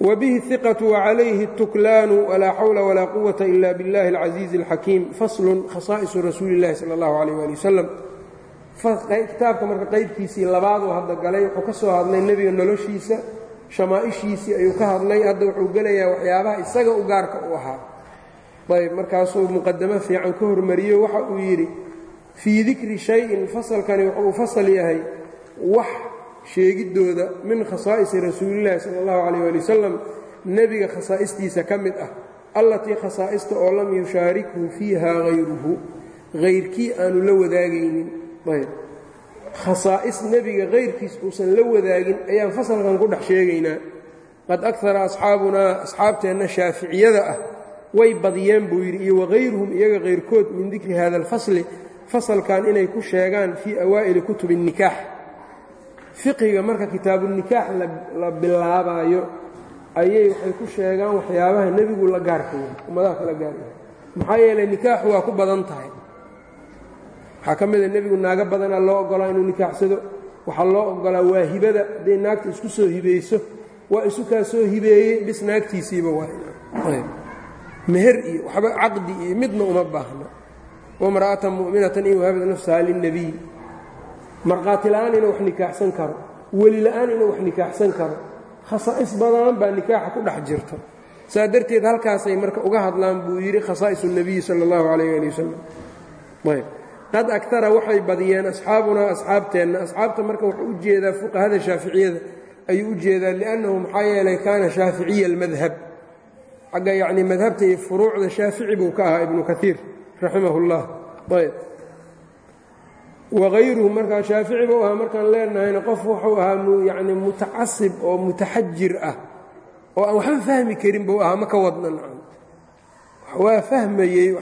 wbihi iqatu wacalayhi اtuklaanu walaa xawla walaa quwata ila biاllahi اlcaziizi اlxakiim faslun khasaa'isu rasuuli اllahi sala اllahu alayh ali wasalam kitaabka marka qaybkiisii labaaduu hadda galay wuxuu ka soo hadlay nebiga noloshiisa shamaa'ishiisii ayuu ka hadlay hadda wuxuu gelayaa waxyaabaha isaga u gaarka u ahaa ayb markaasuu muqadamo fiican ka hormariyo waxa uu yidhi fii dikri shayin fasalkani wuxuu fasal yahay wax sheegiddooda min khasaa'isi rasuulillahi sala allahu calayh ali wasalam nebiga khasaa'istiisa ka mid ah allatii khasaa'ista oo lam yushaarikhu fiiha hayruhu hayrkii aanu la wadaagaynin. Ayb. Khasaa'is nebiga hayrkiis uusan la wadaagin ayaan fasalkan ku dhex sheegaynaa. Qad akara asxaabunaa asxaabteenna shaaficiyada ah way badiyeen buu yidhi iyo wahayruhum iyaga hayrkood min dikri hada alfasli fasalkan inay ku sheegaan fii awaa'ili kutubi الnikaax fiqiga marka kitaabunikaax la bilaabaayo ayay waxay ku sheegaan waxyaabaha nebigu la gaarka yahay ummadaha kala gaaryahay maxaa yeelay nikaaxu waa ku badan tahay. Waxaa ka mida nebigu naago badanaa loo ogolaa inuu nikaaxsado waxaa loo ogolaa waa hibada hadday naagta isku soo hibayso waa isu kaa soo hibeeyey bis naagtiisiiba meher iyo waxba caqdi iyo midna uma baahna. Wamra'atan mu'minatan in wahabad nafsaha lilnebiy markhaati la'aan inuu wax nikaaxsan karo weli la'aan inuu wax nikaaxsan karo khasaa'is badan baa nikaaxa ku dhex jirto saa darteed halkaasay marka uga hadlaan buu yidhi khasaa'is الnebiyi salى اllahu alayh ali wasalam ayb qad agtara waxay badiyeen asxaabunaa asxaabteenna asxaabta marka wuxuu u jeedaa fuqahada shaaficiyada ayuu u jeedaa liannahu maxaa yeelay kaana shaaficiya almadhab xagga yacnii madhabta iyo furuucda shaafici buu ka ahaa ibnu kaiir raximah اllah ayb wahayruhu markaa shaafici buu ahaa markaan leenahayna qof wuxuu ahaa yani mutacasib oo mutaxajir ah. Oo aan waxba fahmi karin buu ahaa ma ka wadna nacam. Waa fahmayey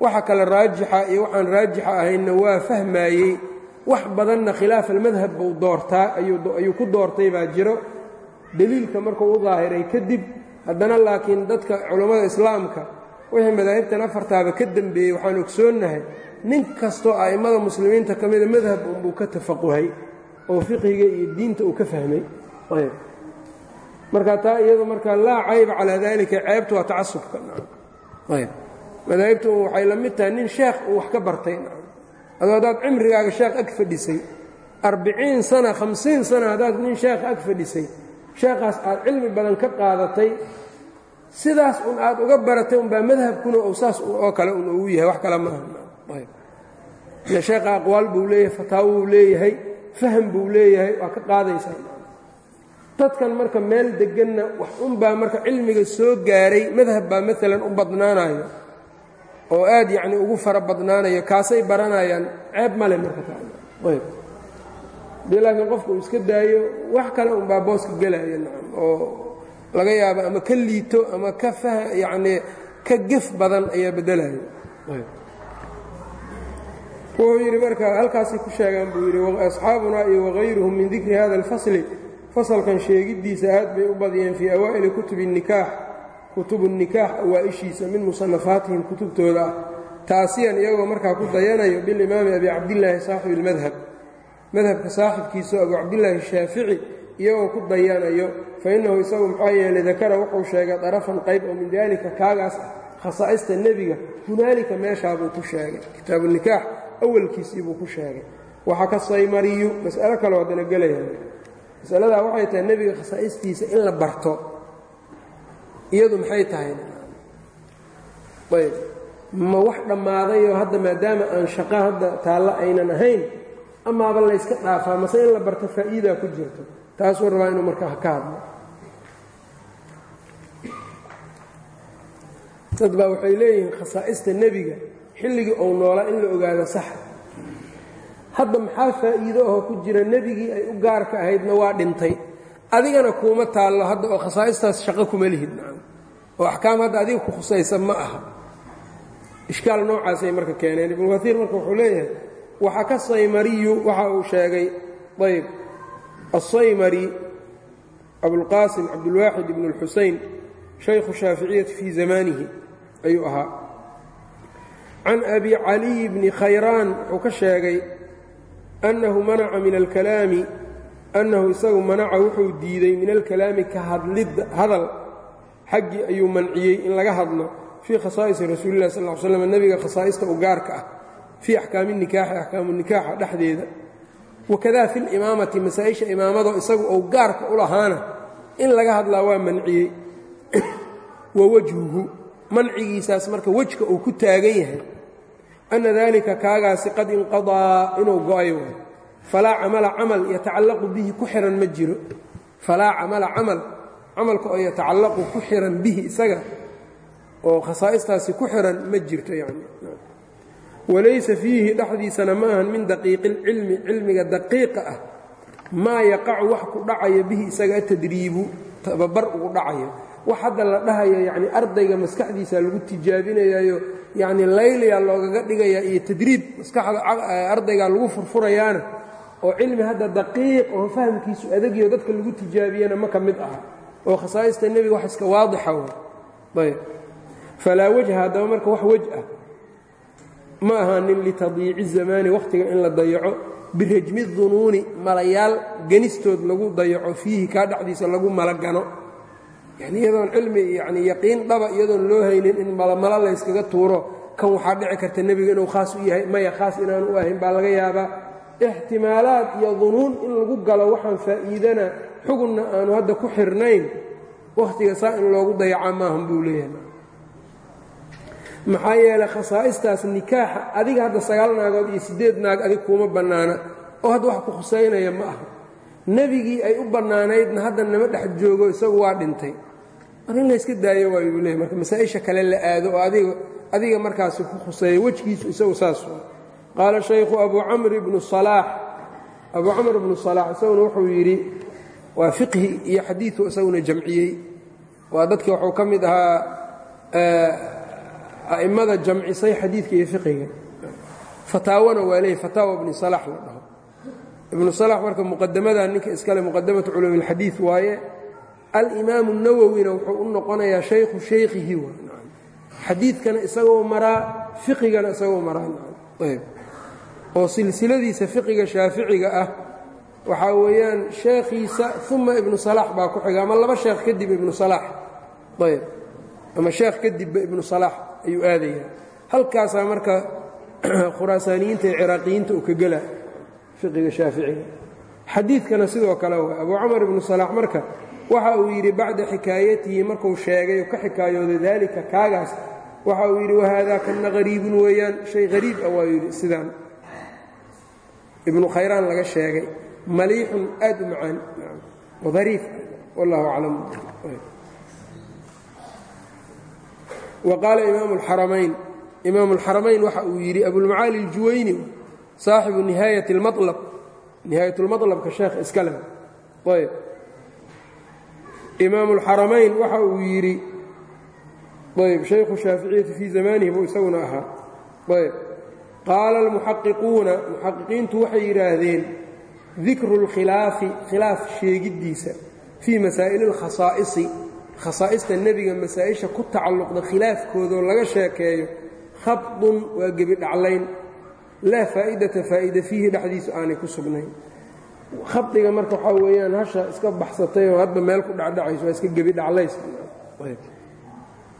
waxa kale raajixa iyo waxaan raajixa ahaynna waa fahmayey. Wax badanna khilaaf almadhab buu doortaa ayuu ku doortay baa jiro. Deliilka markuu u daahiray kadib haddana laakiin dadka culammada islaamka wixii madaahibtan afartaaba ka dembeeyey waxaan ogsoonnahay nin kastoo a'immada muslimiinta ka mida madhab unbuu ka tafaquhay oo fiqhiga iyo diinta uu ka fahmay. Marka taa iyadu marka laa cayba calaa dalika ceebtu waa tacasubka. Madaahibtu waxay la mid tahay nin sheekh uu wax ka bartay. Adoo haddaad cimrigaaga sheekh ag fadhisay arbiciin sana hamsiin sana haddaad nin sheekh ag fadhisay sheekhaas aad cilmi badan ka qaadatay sidaas un aad uga baratay unbaa madhabkuna saas oo kale un ugu yahay wax kale maaha ile sheekha aqwaal buu leeyahay fataawo buu leeyahay faham buu leeyahay waa ka qaadaysaa. Dadkan marka meel deganna wax unbaa marka cilmiga soo gaaray madhab baa maalan u badnaanayo oo aad yacni ugu fara badnaanayo kaasay baranayaan ceeb male marka ayb. Dii laakiin qofka uu iska daayo wax kale unbaa booska gelaya nacam oo laga yaabo ama ka liito ama ka fah yacnii ka gef badan ayaa beddelaya wuxuu yidhi marka halkaasay ku sheegaan buu yidhi asxaabunaa iyo wagayruhum min dikri hada alfasli. Fasalkan sheegiddiisa aad bay u badiyeen fii awaa'ili kutubi nikaax. Kutubu nikaax awaa'ishiisa min musanafaatihim kutubtooda ah. Taasiyan iyagoo markaa ku dayanayo bilimaami abi cabdillaahi saaxibi اlmadhab madhabka saaxibkiiso abu cabdillaahi shaafici iyagoo ku dayanayo fainnahu isagu maxaa yeelay dakara wuxuu sheegay darafan qayb oo min daalika kaagaas ah khasaa'ista nebiga hunaalika meeshaabuu ku sheegay. Kitaabu nikaax awalkiisii buu ku sheegay. Waxa ka saymariyu mas'alo kaloo haddana gelaya masaladaa waxay tahay nebiga khasaa'istiisa in la barto. Iyadu maxay tahay? Ayb. Ma wax dhammaadayoo hadda maadaama aan shaqo hadda taallo aynan ahayn amaaba layska dhaafaa mase in la barto faa'iidaa ku jirto. Taasuu rabaa inuu markaa ka hadlo. Dad baa waxay leeyihiin khasaa'ista nebiga xilligii ou noolaa in la ogaado sax. Hadda maxaa faa'iido ahoo ku jira nebigii ay u gaarka ahaydna waa dhintay? Adigana kuuma taallo hadda oo khasaa'istaas shaqo kuma lihid nacam oo axkaam hadda adiga ku khusaysa ma aha. Ishkaal noocaasay marka keeneen. Ibnu kaiir marka wuxuu leeyahay waxa ka saymariyu waxa uu sheegay ayb aلsaymari abulqaasim cabdulwaaxid ibn اlxusein shaykhu shaaficiyati fii zamanihi ayuu ahaa can abi caliy bni khayraan wuxuu ka sheegay annahu manaca min alkalaami annahu isagu manaca wuxuu diiday min alkalaami ka hadlidda hadal xaggii ayuu manciyey in laga hadlo fii khasaa'isi rasuuli lah sal l slam nebiga khasaa'ista u gaarka ah fii axkaami nikaaxi axkaamu nikaaxa dhexdeeda wakada fi limaamati masaa-isha imaamado isagu ou gaarka u lahaana in laga hadlaa waa manciyey wa wajhuhu mancigiisaas marka wejka uu ku taagan yahay ana dalika kaagaasi qad inqadaa inuu go'ay waay falaa camala camal yatacallaqu bihi ku xihan ma jiro falaa camala camal camalka oo yatacallaqu ku xihan bihi isaga oo khasaa'istaasi ku xihan ma jirto yani walaysa fiihi dhexdiisana ma ahan min daqiiqi اlcilmi cilmiga daqiiqa ah maa yaqacu wax ku dhacayo bihi isaga atadriibu tababar ugu dhacayo wax hadda la dhahayo yani ardayga maskaxdiisa lagu tijaabinayayo yani layliyaa loogaga dhigayaa iyo tadriib maskaxda ardayga lagu furfurayaana oo cilmi hadda daqiiq oo fahamkiisu adagyo dadka lagu tijaabiyana ma ka mid aha oo khasaa'ista nebiga wax iska waadixa ayb. Falaa wajha haddaba marka wax wej ah ma ahaanin litadiici zamaani wakhtiga in la dayaco birajmi dunuuni malayaal ganistood lagu dayaco fiihi kaa dhexdiisa lagu malagano yani iyadoon cilmi yani yaqiin dhaba iyadoon loo haynin in malamalo layskaga tuuro kan waxaa dhici karta nebiga inuu khaas u yahay maya khaas inaan u ahayn baa laga yaabaa. Ixtimaalaad iyo dunuun in lagu galo waxaan faa'iidana xugunna aanu hadda ku xirnayn wakhtiga saa in loogu dayaca maahan buu leeyahay. Maxaa yeelay khasaa'istaas nikaaxa adiga hadda sagaal naagood iyo siddeed naag adig kuuma bannaana oo hadda wax ku khusaynaya ma aha nebigii ay u bannaanaydna hadda nama dhex joogo isagu waa dhintay. Mar in layska daayo waayu buu leeyahy marka masaa-isha kale la aado oo adiga adiga markaasi ku khuseeya wejgiisu isagu saas qaala shaykhu abuu camr ibnu salaax abuu camr ibnu salaax isaguna wuxuu yidhi waa fiqhi iyo xadiidu isaguna jamciyey. Waa dadkii wuxuu ka mid ahaa a'immada jamcisay xadiidka iyo fiqiga fataawana waa leeyay fataawa ibni salax la ibnu salax marka muqadamadan ninka iskale muqadamatu culumi اlxadiid waaye alimaamu nawowina wuxuu u noqonayaa shaykhu shaykhihi xadiidkana isagoo maraa fiqigana isagoo maraa ayb. Oo silsiladiisa fiqiga shaaficiga ah waxaa weeyaan sheekhiisa uma ibnu salax baa ku xiga ama laba sheekh kadib ibnu salax ayb. Ama sheekh kadibba ibnu salax ayuu aadayaa halkaasaa marka khuraasaaniyiinta ee ciraaqiyiinta uu ka gela fiqiga shaaficiga xadiidkana sidoo kale wa abuu camar ibnu salax marka waxa uu yidhi bacda xikaayatihi markuu sheegay oo ka xikaayooday daalika kaagaas waxa uu yidhi wahaada kana qariibun weeyaan shay qariib ah waa yidhi sidaan ibnu khayraan laga sheegay maliixun aad u macaan dariif wallahu aclam wa qaala imaamu اlxaramayn imaamu اlxaramayn waxa uu yidhi abulmacaali اljuwayni saaxibu nihaayat اlmalab nihaayat اlmalabka sheekh iskalem ayb imaamu اlxaramayn waxa uu yidhi ayb shaykhu shaaficiyati fii zamanihi buu isaguna ahaa ayb qaala almuxaqiquuna muxaqiqiintu waxay yidhaahdeen dikru اlkhilaafi khilaaf sheegiddiisa fii masaa'ili اlkhasaa'isi khasaa'ista nebiga masaa-isha ku tacalluqda khilaafkoodoo laga sheekeeyo khabdun waa gebi dhaclayn laa faa'idata faa'ida fiihi dhexdiisu aanay ku sugnayn. Khabdiga marka waxaa weeyaan hasha iska baxsatay oo hadba meel ku dhacdhacayso waa iska gebi dhaclays.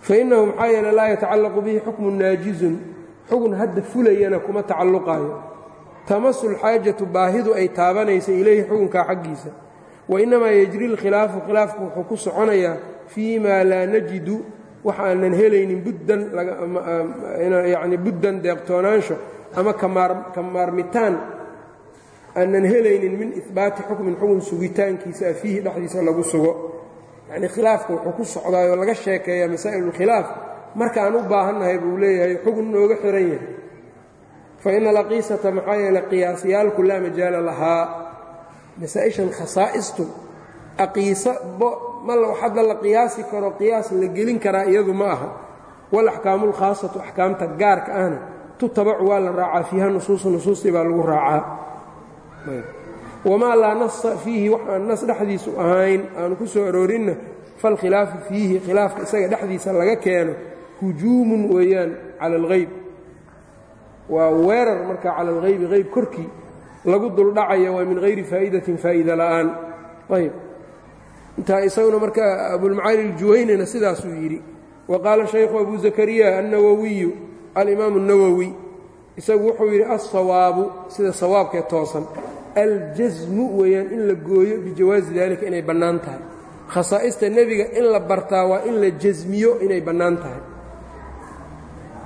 Fa innahu maxaa yeele laa yatacallaqu bihi xukmun naajizun xugun hadda fulayana kuma tacalluqaayo. Tamasu lxaajatu baahidu ay taabanaysa ilayhi xukunkaa xaggiisa. Wainnamaa yejri lkhilaafu khilaafku wuxuu ku soconayaa fii maa laa najidu wax aanan helaynin buddan yani buddan deeqtoonaansho ama ka maarmitaan aanan helaynin min ihbaati xukmin xukun sugitaankiisa fiihi dhexdiisa lagu sugo. Yacnii khilaafka wuxuu ku socdaayoo laga sheekeeyaa masaa'il اlkhilaaf markaan u baahannahay buu leeyahay xugun nooga xiran yahay. Fa ina alaqiisata maxaa yeele qiyaasyaalku laa majaala lahaa. Masaa-ishan khasaa'istu aqiisa ma waxadda la qiyaasi karo qiyaas la gelin karaa iyadu ma aha. Walaxkaamu lkhaasatu axkaamta gaarka ahna tutabacu waa la raacaa fiiha nusuusu nusuustii baa lagu raacaa. Wamaa laa nasa fiihi wax aan nas dhexdiisu ahayn aanu ku soo aroorinna falkhilaafu fiihi khilaafka isaga dhexdiisa laga keeno hujuumun weeyaan cala alghayb waa weerar marka cala alghaybi hayb korkii lagu duldhacaya waa min hayri faa'idatin faa'ida la'aan. Ayb. Intaa isaguna marka abulmacaali aljuwaynina sidaasuu yidhi wa qaala shaykhu abu zakariya annawowiyu alimaamu اnawowi isagu wuxuu yidhi alsawaabu sida sawaabkee toosan aljasmu weeyaan in la gooyo bijawaazi dalika inay bannaan tahay. Khasaa'ista nebiga in la bartaa waa in la jasmiyo inay bannaan tahay.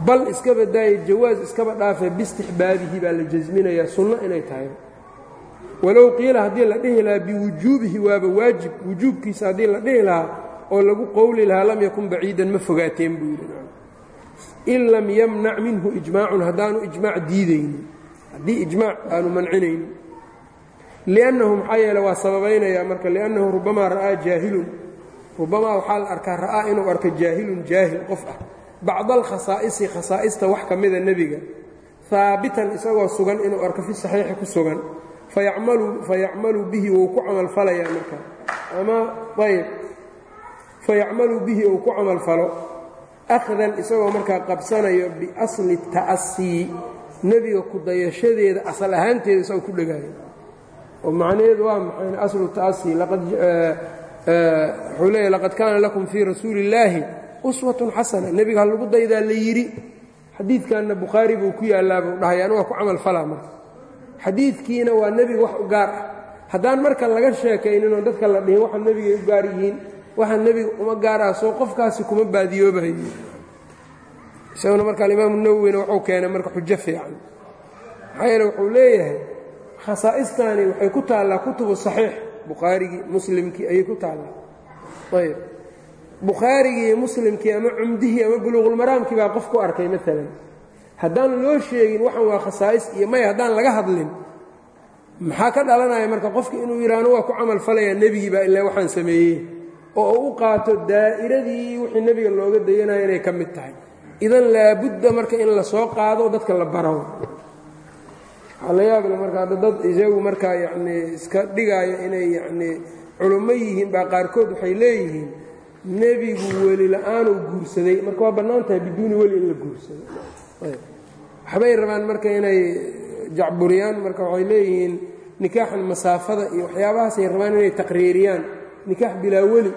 Bal iska badaaya jawaas iskaba dhaafe biistixbaabihi baa la jasminayaa sunno inay tahay. Walow qiila haddii la dhihi lahaa biwujuubihi waaba waajib wujuubkiisa haddii la dhihi lahaa oo lagu qowli lahaa lam yakun baciidan ma fogaateen buu yidhi in lam yamnac minhu ijmaacun haddaanu ijmaac diidaynin haddii ijmaac aanu mancinaynin liannahu maxaa yeele waa sababaynayaa marka liannahu rubamaa ra'aa jaahilun. Rubamaa waxaa la arkaa ra'aa inuu arko jaahilun jaahil qof ah. Bacda alkhasaa'isi khasaa'ista wax ka mida nebiga haabitan isagoo sugan inuu arko fi saxiixi ku sugan. Fayacmalu bihi wou ku camalfalayaa marka. Ama ayb fayacmalu bihi ou ku camalfalo akhdan isagoo markaa qabsanayo biasli ta'asii nebiga ku dayashadeeda asal ahaanteeda isagoo ku dhegaayo oo macnaheedu waa maxay aslu ta'asii wuxuu leeyahy laqad kaana lakum fii rasuuli illaahi uswatun xasana nebiga ha lagu daydaa la yidhi xadiidkanna bukhaari buu ku yaallaa buu dhahay waa ku camal falaa marka xadiidkiina waa nebiga wax u gaar ah haddaan marka laga sheekayninoo dadka la dhihin waxa nebigay u gaar yihiin waxa nebiga uma gaaraha soo qofkaasi kuma baadiyoobahayo isaguna marka alimaamu nawowina wuxuu keenay marka xujo fiican. Maxaa yeele wuxuu leeyahay khasaa'istani waxay ku taallaa kutubu saxiix. Bukhaarigii muslimkii ayay ku taallaa. Ayb bukhaarigii iyo muslimkii ama cumdihii ama buluuqulmaraamkii baa qof ku arkay maalan haddaan loo sheegin waxan waa khasaa'is iyo maya haddaan laga hadlin. Maxaa ka dhalanaya marka qofki inuu yidhaahno waa ku camal falayaa nebigii baa ilaa waxaan sameeyey oo u qaato daa'iradii wixii nebiga looga dayanaya inay ka mid tahay. Idan laabudda marka in la soo qaado dadka la baro. Waxaa la yaable marka hadda dad isagu markaa yacnii iska dhigaayo inay yacnii culummo yihiin baa qaarkood waxay leeyihiin nebigu weli la'aanuu guursaday. Marka waa bannaan tahay biduuni weli in la guursado waxbay rabaan marka inay jacburiyaan marka waxay leeyihiin nikaaxan masaafada iyo waxyaabahaasay rabaan inay taqriiriyaan. Nikaax bilaa weli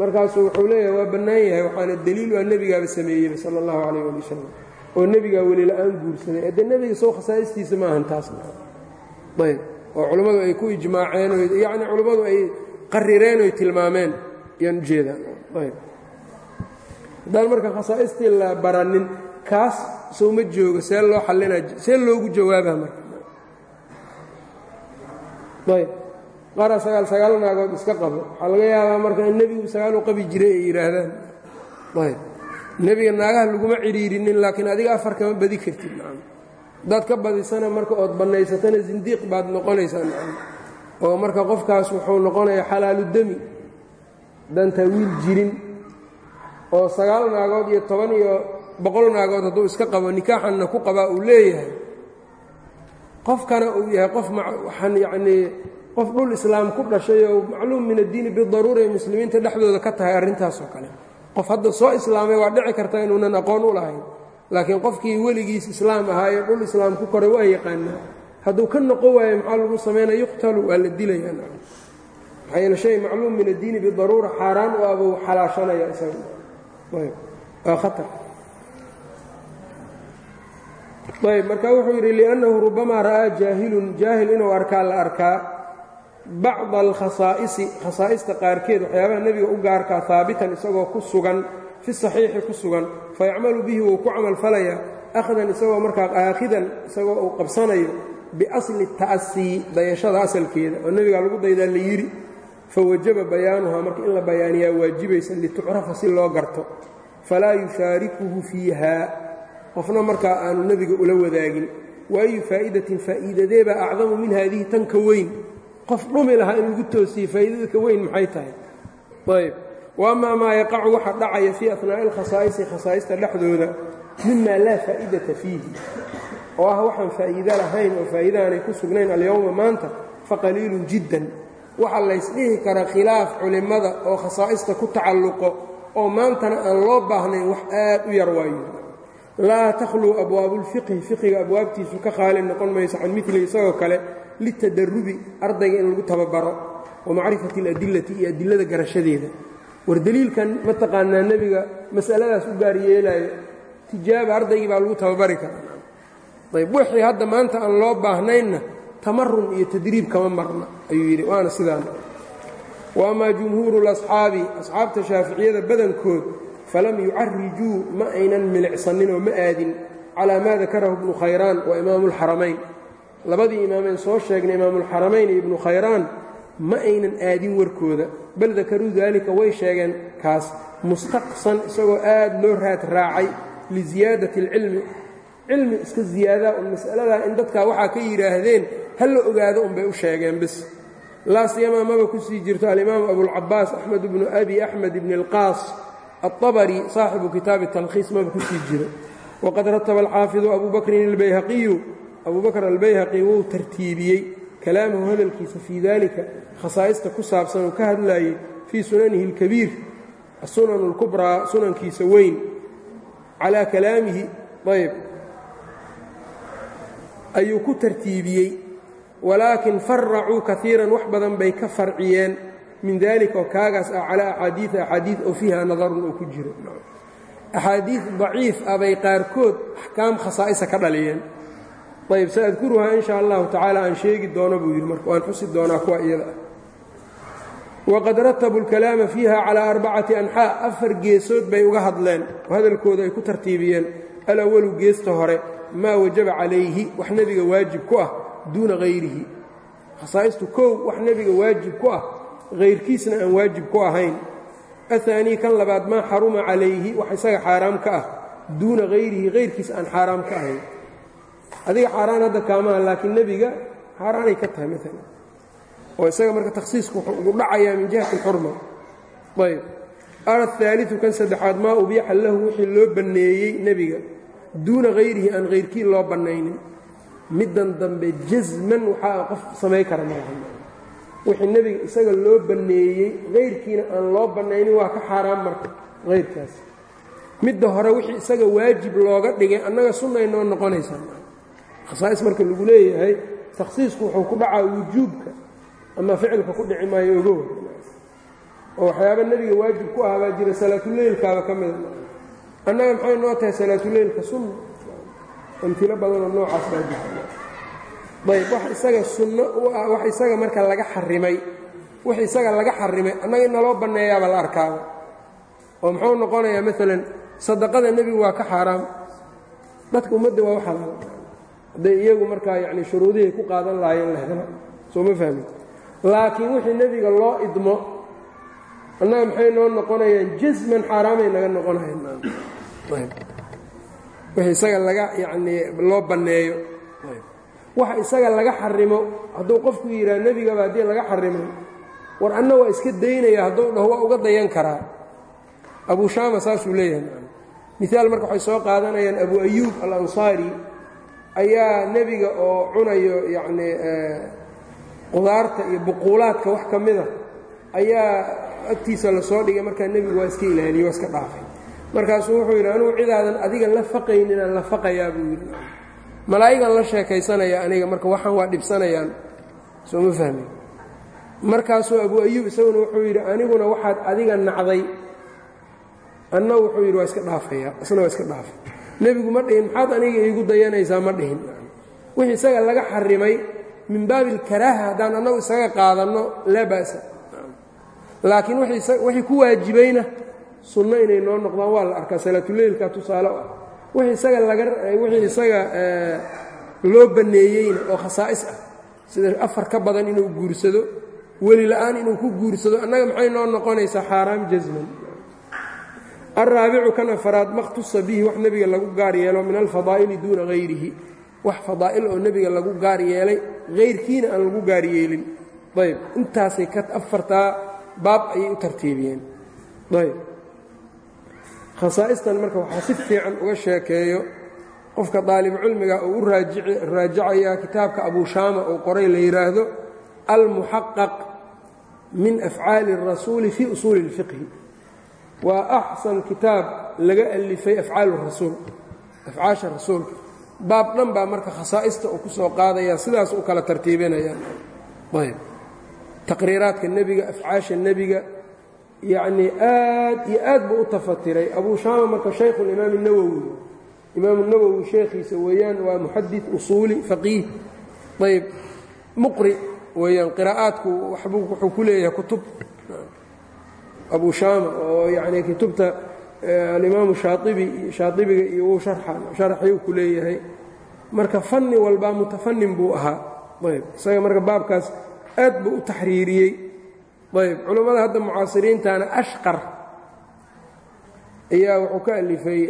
markaasuu wuxuu leeyahay waa bannaan yahay waxaana deliil waa nebigaaba sameeyeyba sala allahu calayh ali wasalam oo nebigaa weli la'aan guursaday. Ee dee nebiga soo khasaa'istiisa ma ahan taas ayb. Oo culummadu ay ku ijmaaceen yacni culummadu ay qarireen oy tilmaameen ayaan ujeedaan ayb. Haddaan marka khasaa'istii la baranin kaas sow ma joogo see loo xallinaa see loogu jawaabaa marka. Ayb qaara sagaal sagaal naagood iska qabo. Waxaa laga yaabaa marka in nebigu sagaal u qabi jiray ay yidhaahdaan. Ayb. Nebiga naagaha laguma cidhiirinin laakiin adiga afar kama badi kartid nacam. Haddaad ka badisana marka ood bannaysatana sindiiq baad noqonaysaa nacam. Oo marka qofkaas wuxuu noqonayaa xalaalu demi dantaa wiil jirin. Oo sagaal naagood iyo toban iyo boqol naagood hadduu iska qabo nikaaxanna ku qabaa uu leeyahay. Qofkana uu yahay qof waxaan yacnii qof dhul islaam ku dhashay oo macluum min addiini bidaruura ay muslimiinta dhexdooda ka tahay arrintaasoo kale. Qof hadda soo islaamay waa dhici karta inuunan aqoon u lahayn. Laakiin qofkii weligiis islaam ahaayo dhul islaam ku koray waa yaqaanaa hadduu ka noqon waayo maxaa lagu samaynaya yuqtalu waa la dilayaa. Maxaa yeele shay macluum min addiini bidaruura xaaraan u abuu xalaashanaya isaga ayb marka wuxuu yidhi liannahu rubamaa ra'aa jaahilun. Jaahil inuu arkaa la arkaa bacda alkhasaa'isi khasaa'ista qaarkeed waxyaabaha nebiga u gaarkaa haabitan isagoo ku sugan fi saxiixi ku sugan fayacmalu bihi wuu ku camal falayaa akhdan isagoo markaa aakhidan isagoo uu qabsanayo biasli ta'asii dayashada asalkeeda oo nebigaa lagu daydaa la yidhi fawajaba bayaanuhaa marka in la bayaaniyaa waajibaysa litucrafa si loo garto falaa yushaarikuhu fiiha qofna markaa aanu nebiga ula wadaagin waayu faa'idatin faa'iidadeebaa acdamu min haadihi tan ka weyn qof dhumi lahaa in lagu toosiyey faa'iidada ka weyn maxay tahay? Ayb wa amaa maa yaqacu waxa dhacaya fii afnaa'i alkhasaa'isi khasaa'ista dhexdooda mima laa faa'idata fiihi. Oo ah waxaan faa'iido lahayn oo faa'iidaanay ku sugnayn alyowma maanta faqaliilun jiddan. Waxa laysdhihi karaa khilaaf culimmada oo khasaa'ista ku tacalluqo oo maantana aan loo baahnayn wax aad u yar waayo. Laa takhluu abwaabulfiqhi fiqiga abwaabtiisu ka qaali noqon mayso can mili isagoo kale litadarubi ardayga in lagu tababaro wa macrifati aladillati iyo adilada garashadeeda. War deliilkan mataqaanaa nebiga masaladaas u gaar yeelaayo tijaaba ardaygii baa lagu tababari karaa. Ayb wixii hadda maanta aan loo baahnaynna tamarun iyo tadriib kama marna ayuu yidhi waana sidaan. Wa amaa jumhuuru lasxaabi asxaabta shaaficiyada badankood falam yucarijuu ma aynan milicsanin oo ma aadin calaa maa dakarahu ibnu khayraan wa imaamu lxaramayn labadii imaameen soo sheegnay imaamulxaramayn iyo ibnu khayraan ma aynan aadin warkooda. Bal dakaruu daalika way sheegeen kaas mustaqsan isagoo aad loo raad raacay liziyaadati alcilmi cilmi iska ziyaadaa un mas'aladaa in dadkaa waxaa ka yidhaahdeen ha la ogaado unbay u sheegeen bis laa siyamaa maba ku sii jirto alimaamu abulcabaas axmed bnu abi axmed ibni alqaas alطabari saaxibu kitaabi talkhiis maba ku sii jiro. Waqad rataba alxaafidu abu bakrin albayhaqiyu abu bakr albayhaqi wuu tartiibiyey kalaamahu hadalkiisa fii dalika khasaa'ista ku saabsan uu ka hadlaayey fii sunanihi اlkabiir asunan اlkubraa sunankiisa weyn. Calaa kalaamihi ayb ayuu ku tartiibiyey walaakin faracuu kaiiran wax badan bay ka farciyeen min dalika oo kaagaas ah calaa axaadiia axaadiid oo fiiha nadarun oo ku jiro. Axaadiid daciif ah bay qaarkood axkaam khasaa'isa ka dhaliyeen ayb saadkuruhaa in sha allahu tacaala aan sheegi doono buu yidhi. Marka waan xusi doonaa kuwa iyada. Waqad ratabuu lkalaama fiiha calaa arbacati anxaa afar geesood bay uga hadleen. Oo hadalkooda ay ku tartiibiyeen. Alawalu geesta hore maa wajaba calayhi wax nebiga waajib ku ah duuna hayrihi khasaa'istu kow wax nebiga waajib ku ah hayrkiisna aan waajib ku ahayn. Ahaanii kan labaad maa xaruma calayhi wax isaga xaaraam ka ah duuna hayrihi hayrkiis aan xaaraam ka ahayn adiga xaaraan hadda kaamaha laakiin nebiga xaaraanay ka tahay maalan oo isaga marka takhsiisku wuxuu ugu dhacayaa min jihati alxurma ayb ahaaliu kan saddexaad maa ubiixa lahu wixii loo banneeyey nebiga duuna hayrihi aan hayrkii loo bannaynin. Middan dambe jasman waxaa qof samay kara malaha wixii nebiga isaga loo banneeyey hayrkiina aan loo bannaynin waa ka xaaraan marka hayrkaas midda hore wixii isaga waajib looga dhigay annaga sunnay noo noqonaysaa khasaa'is marka lagu leeyahay takhsiisku wuxuu ku dhacaa wujuubka ama ficilka ku dhici maayo ogowa oo waxyaaba nebiga waajib ku ahaa baa jira salaatuleylkaaba ka mida annaga maxay noo tahay salaatuleylka sunna? Amtilo badanoo noocaas baa jirta ayb wax isaga sunno u ah wax isaga marka laga xarimay wax isaga laga xarimay annaga in banneeyaaba la arkaaba oo muxuu noqonayaa maalan sadaqada nebigu waa ka xaaraam. Dadka ummadda waa waxa laga hadday iyagu markaa yacni shuruudihay ku qaadan lahaayeen la helo soo ma fahmin. Laakiin wixii nebiga loo idmo annaga maxay noo noqonayaan jasman xaaraamay naga noqonayaan isaga laga yacnii loo banneeyo. Waxa isaga laga xarimo hadduu qofku yidhaha nebigaba haddii laga xarimay war anna waa iska daynaya hadduu dhaho waa uga dayan karaa. Abu shaama saasuu leeyahay miaal marka waxay soo qaadanayaan abu ayuub alansaari ayaa nebiga oo cunayo yacnii qudaarta iyo buquulaadka wax ka mida ayaa agtiisa la soo dhigay. Markaa nebigu waa iska ilaaliye waa iska dhaafay. Markaasuu wuxuu yidhi anugu cidaadan adiga la faqayn inaan la faqayaa buu yidhi. Malaa'igan la sheekaysanaya aniga marka waxaan waa dhibsanayaan soo ma fahmi markaasuu abu ayuub isaguna wuxuu yidhi aniguna waxaad adiga nacday. Anna wuxuu yidhi waa iska dhaafaya isna waa iska dhaafay nebigu ma dhihin maxaad aniga iigu dayanaysaa ma dhihin. Wixii isaga laga xarimay min baabi ilkaraaha haddaan annagu isaga qaadanno laa ba'sa laakiin wixii ku waajibayna sunno inay noo noqdaan waa la arkaa. Salaatuleylka tusaale u ah. Wixii isaga laga wixii isaga loo banneeyeyna oo khasaa'is ah. Sida afar ka badan inuu guursado weli la'aan inuu ku guursado annaga maxay noo noqonaysaa? Xaaraam jasman alraabicu kan afaraad makhtusa bihi wax nebiga lagu gaar yeelo min alfadaa'ili duuna hayrihi wax fadaa'il oo nebiga lagu gaar yeelay hayrkiina aan lagu gaar yeelin ayb intaasay ka afartaa baab ayay u tartiibiyeen ayb khasaa'istan marka waxaa si fiican uga sheekeeyo qofka daalibucilmiga uu u raajacayaa kitaabka abushaama uu qoray la yidhaahdo almuxaqaq min afcaali الrasuuli fii usuuli اlfiqhi waa axsan kitaab laga alifay afcaal rasuul. Afcaasha rasuulka baab dhan baa marka khasaa'ista uu ku soo qaadaya sidaas u kala tartiibinaya ayb. Taqriiraadka nebiga afcaasha nebiga yacnii aad iyo aad buu u tafatiray. Abuu shaama marka shaykhu imaamu nawowi sheekhiisa weeyaan waa muxadid usuuli faqiih. Ayb. Muqri weeyaan qiraa'aadku wuxuu ku leeyahay kutub abu shaama oo yacnii kutubta alimaamu shaaibi shaaibiga iyo uu sharaxyuu ku leeyahay. Marka fanni walbaa mutafanin buu ahaa. Ayb. Isaga marka baabkaas aad buu u taxriiriyey ayb. Culammada hadda mucaasiriintana ashqar. Ayaa wuxuu ka alifay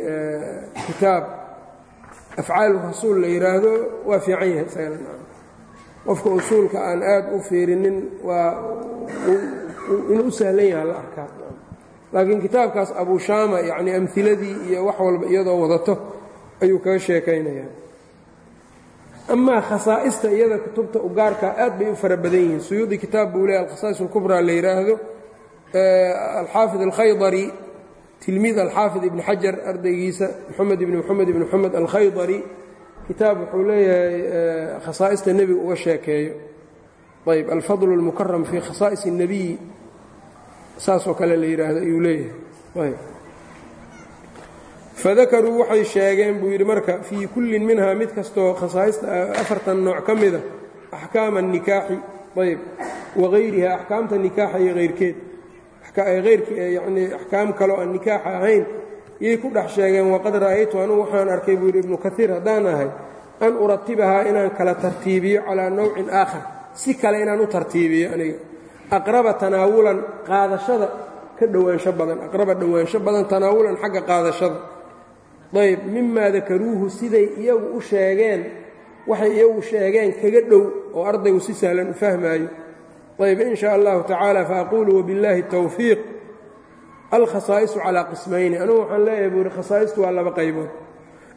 kitaab. Afcaal rasuul la yidhaahdo waa fiican yahay qofka usuulka aan aad u fiirinin waa inuu u sahlan yaha la arkaa laakiin kitaabkaas abu shaama yacnii amhiladii iyo wax walba iyadoo wadato ayuu kaga sheekaynayaa amaa khasaa'ista iyada kutubta u gaarkaa aad bay u fara badan yihiin suyuudi kitaab buu leehay alkhasaa'is alkubraa la yidhaahdo alxaafid alkhaydari tilmiid alxaafid ibni xajar ardaygiisa moxamed ibni moxamed ibni moxamed alkhaydari kitaab wuxuu leeyahay khasaa'ista nebiga uga sheekeeyo ayb alfadl اlmukaram fii khasaa'is الnebiyi saasoo kale la yidhaahdo ayuu leeyahay. Fadakaruu waxay sheegeen buu yidhi marka fii kullin minhaa mid kastoo khasaa'ista afartan nooc ka mida axkaama الnikaaxi ayb wagayriha axkaamta nikaaxa iyo hayrkeed yani axkaam kaloo aan nikaaxa ahayn yay ku dhex sheegeen waqad ra'aytu anugu waxaan arkay buu yidhi ibnu kaiir haddaan ahay an uratibahaa inaan kala tartiibiyo calaa nawcin aakhar si kale inaan u tartiibiyo aniga aqraba tanaawulan qaadashada ka dhowaansho badan aqraba dhowaansho badan tanaawulan xagga qaadashada. Ayb mimaa dakaruuhu siday iyagu u sheegeen waxay iyagu sheegeen kaga dhow oo ardaygu si sahlan u fahmaayo. Ayb in sha allahu tacaala faaquulu wabillaahi towfiiq alkhasaa'isu calaa qismayni. Anugu waxaan leeyahay buu ihi khasaa'istu waa laba qaybood.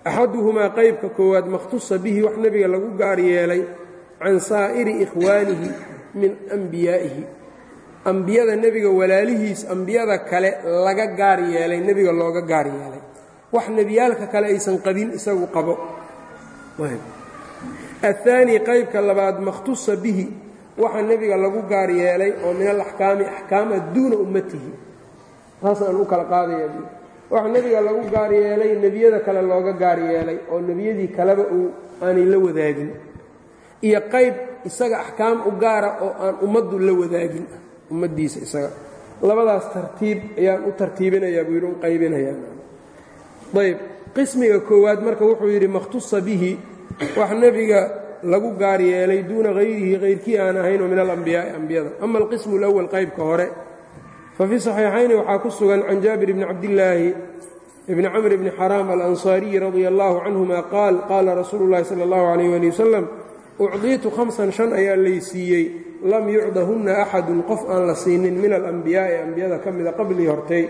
Axaduhumaa qaybka koowaad makhtusa bihi wax nebiga lagu gaar yeelay can saa'iri ikhwaanihi min ambiyaa'ihi ambiyada nebiga walaalihiis ambiyada kale laga gaar yeelay nebiga looga gaar yeelay wax nebiyaalka kale aysan qabin isagu qabo aلثaanي qaybka labaad makhtusa bihi waxa nebiga lagu gaar yeelay oo min alaxkaami axkaama duuna ummatihi taasaan u kala qaadaya waxa nebiga lagu gaar yeelay nebiyada kale looga gaar yeelay oo nebiyadii kaleba uu aanay la wadaagin iyo qayb isaga axkaam u gaara oo aan ummaddu la wadaagin ummadiisa isaga. Labadaas tartiib ayaan u tartiibinayaa buu yidhi u qaybinayaayb qismiga koowaad marka wuxuu yidhi makhtusa bihi wax nebiga lagu gaar yeelay duuna hayrihi hayrkii aan ahayn oo min alambiyaa'i ambiyada. Ama alqismu alawal qaybka hore. Fa fii saxiixayni waxaa ku sugan can jaabir ibni cabdillaahi ibni camr bni xaraam alansaariyi radia allaahu canhuma qaal qaala rasuulu llahi sala allahu calayh ali wasalam ucdiitu hamsan shan ayaa laysiiyey lam yucdahunna axadun qof aan la siinin min alambiyaa'i ambiyada ka mida qablii hortay.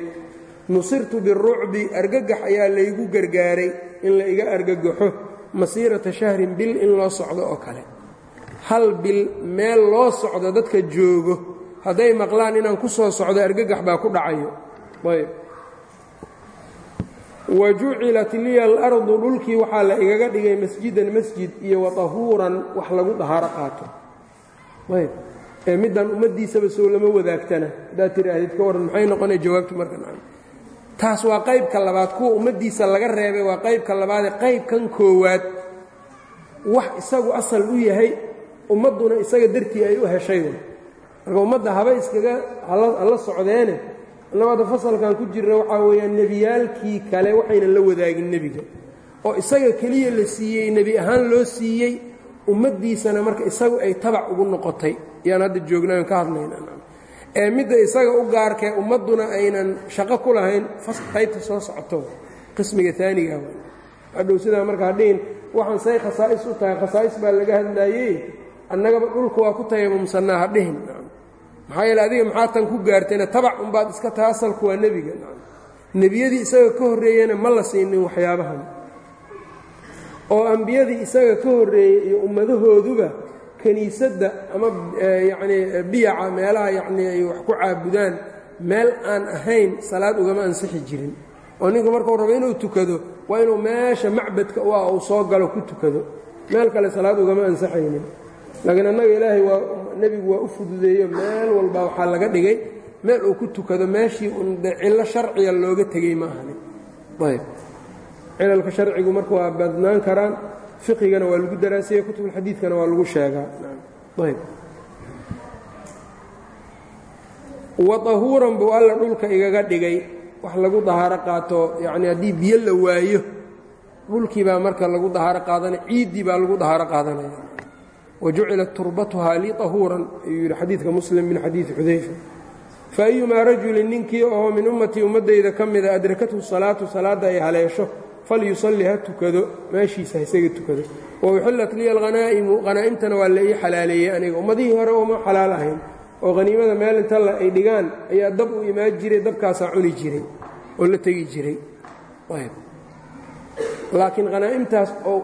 Nusirtu birucbi argagax ayaa laygu gargaaray in la iga argagaxo masiirata shahrin bil in loo socdo oo kale. Hal bil meel loo socdo dadka joogo hadday maqlaan inaan ku soo socdo argagax baa ku dhacayo. Ayb. Wa jucilat liya alardu dhulkii waxaa la igaga dhigay masjidan masjid iyo watahuuran wax lagu dahaaro qaato ee middan ummaddiisaba soo lama wadaagtana haddaad tidhaahdid ka warran maxay noqonay jawaabtu markan taas waa qaybka labaad kuwa ummaddiisa laga reebay waa qaybka labaadee qaybkan koowaad. Wax isagu asal u yahay ummadduna isaga dartii ay u heshay marka ummadda haba iskaga hala socdeene labada fasalkan ku jirna waxaa weeyaan nebiyaalkii kale waxaynan la wadaagin nebiga. Oo isaga keliya la siiyey nebi ahaan loo siiyey ummaddiisana marka isagu ay tabac ugu noqotay yaan hadda joognaaan ka hadlayna. Ee midda isaga u gaarkee ummadduna aynan shaqo ku lahayn qaybta soo socoto qismiga aaniga hadhow sidaa marka hadhihin waxaan say khasaa'is u tahay khasaa'is baa laga hadlaayey annagaba dhulka waa ku tayamumsannaa hadhihin maxaa yeele adiga maxaa tan ku gaartayna tabac unbaad iska taha asalku waa nebiga. Nebiyadii isaga ka horreeyena ma la siinin waxyaabahan oo ambiyadii isaga ka horreeyey iyo ummadahooduba kiniisadda ama yacnii biyaca meelaha yacnii ay wax ku caabudaan meel aan ahayn salaad ugama ansixi jirin. Oo ninku markuu rabo inuu tukado waa inuu meesha macbadka u ah uu soo galo ku tukado. Meel kale salaad ugama ansaxaynin laakiin annaga ilaahay waa nebigu waa u fududeeyo meel walba waxaa laga dhigay. Meel uu ku tukado meeshii un cillo sharciga looga tegey ma ahani ayb cilalka sharcigu marka waa badnaan karaan fiqigana waa lagu daraasiyey kutubulxadiidkana waa lagu sheegaa. Wa tahuuran buu alla dhulka igaga dhigay. Wax lagu dahaaro qaato yacni haddii biyo la waayo dhulkii baa marka lagu dahaaro qaadanaya ciiddii baa lagu dahaaro qaadanaya wa jucilat turbatuhaa lii tahuuran ayuu yidhi xadiidka muslim min xadiidi xudayfa. Fa rajulin ninkii oo min ummatii ummaddayda ka mida adrakathu salaatu salaadda ay haleesho falyusalli ha tukado meeshiisa ha isaga tukado. Wa uxillat liya alhanaa'imu hanaa'imtana waa la ii xalaaleeyey aniga. Ummadihii hore uma xalaal ahayn. Oo haniimada meel inta la ay dhigaan ayaa dab u imaan jiray dabkaasaa cuni jiray oo la tegi jiray. Laakiin khanaa'imtaas oo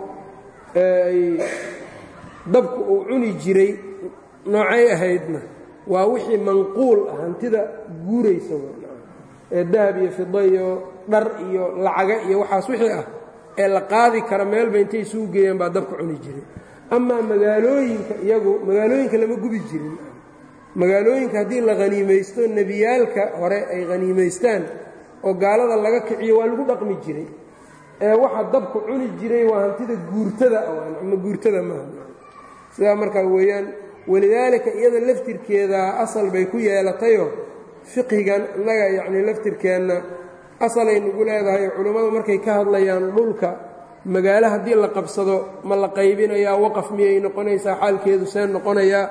dabku uu cuni jiray noocay ahaydna waa wixii manquul ah hantida guuraysa ee dahab iyo fida iyo dhar iyo lacaga iyo waxaas wixii ah ee la qaadi kara meelba intay isugu geeyaan baa dabka cuni jiray. Amaa magaalooyinka iyagu magaalooyinka lama gubi jirin. Magaalooyinka haddii la haniimaysto nebiyaalka hore ay haniimaystaan oo gaalada laga kiciyo waa lagu dhaqmi jiray. Ee waxa dabku cuni jiray waa hantida guurtada ama guurtada maaha sidaa markaa weeyaan walidaalika iyada laftirkeeda asal bay ku yeelatayoo fiqhigan innaga yacnii laftirkeenna asalay nagu leedahay culummadu markay ka hadlayaan dhulka magaalo haddii la qabsado ma la qaybinayaa waqaf miyay noqonaysaa xaalkeedu see noqonayaa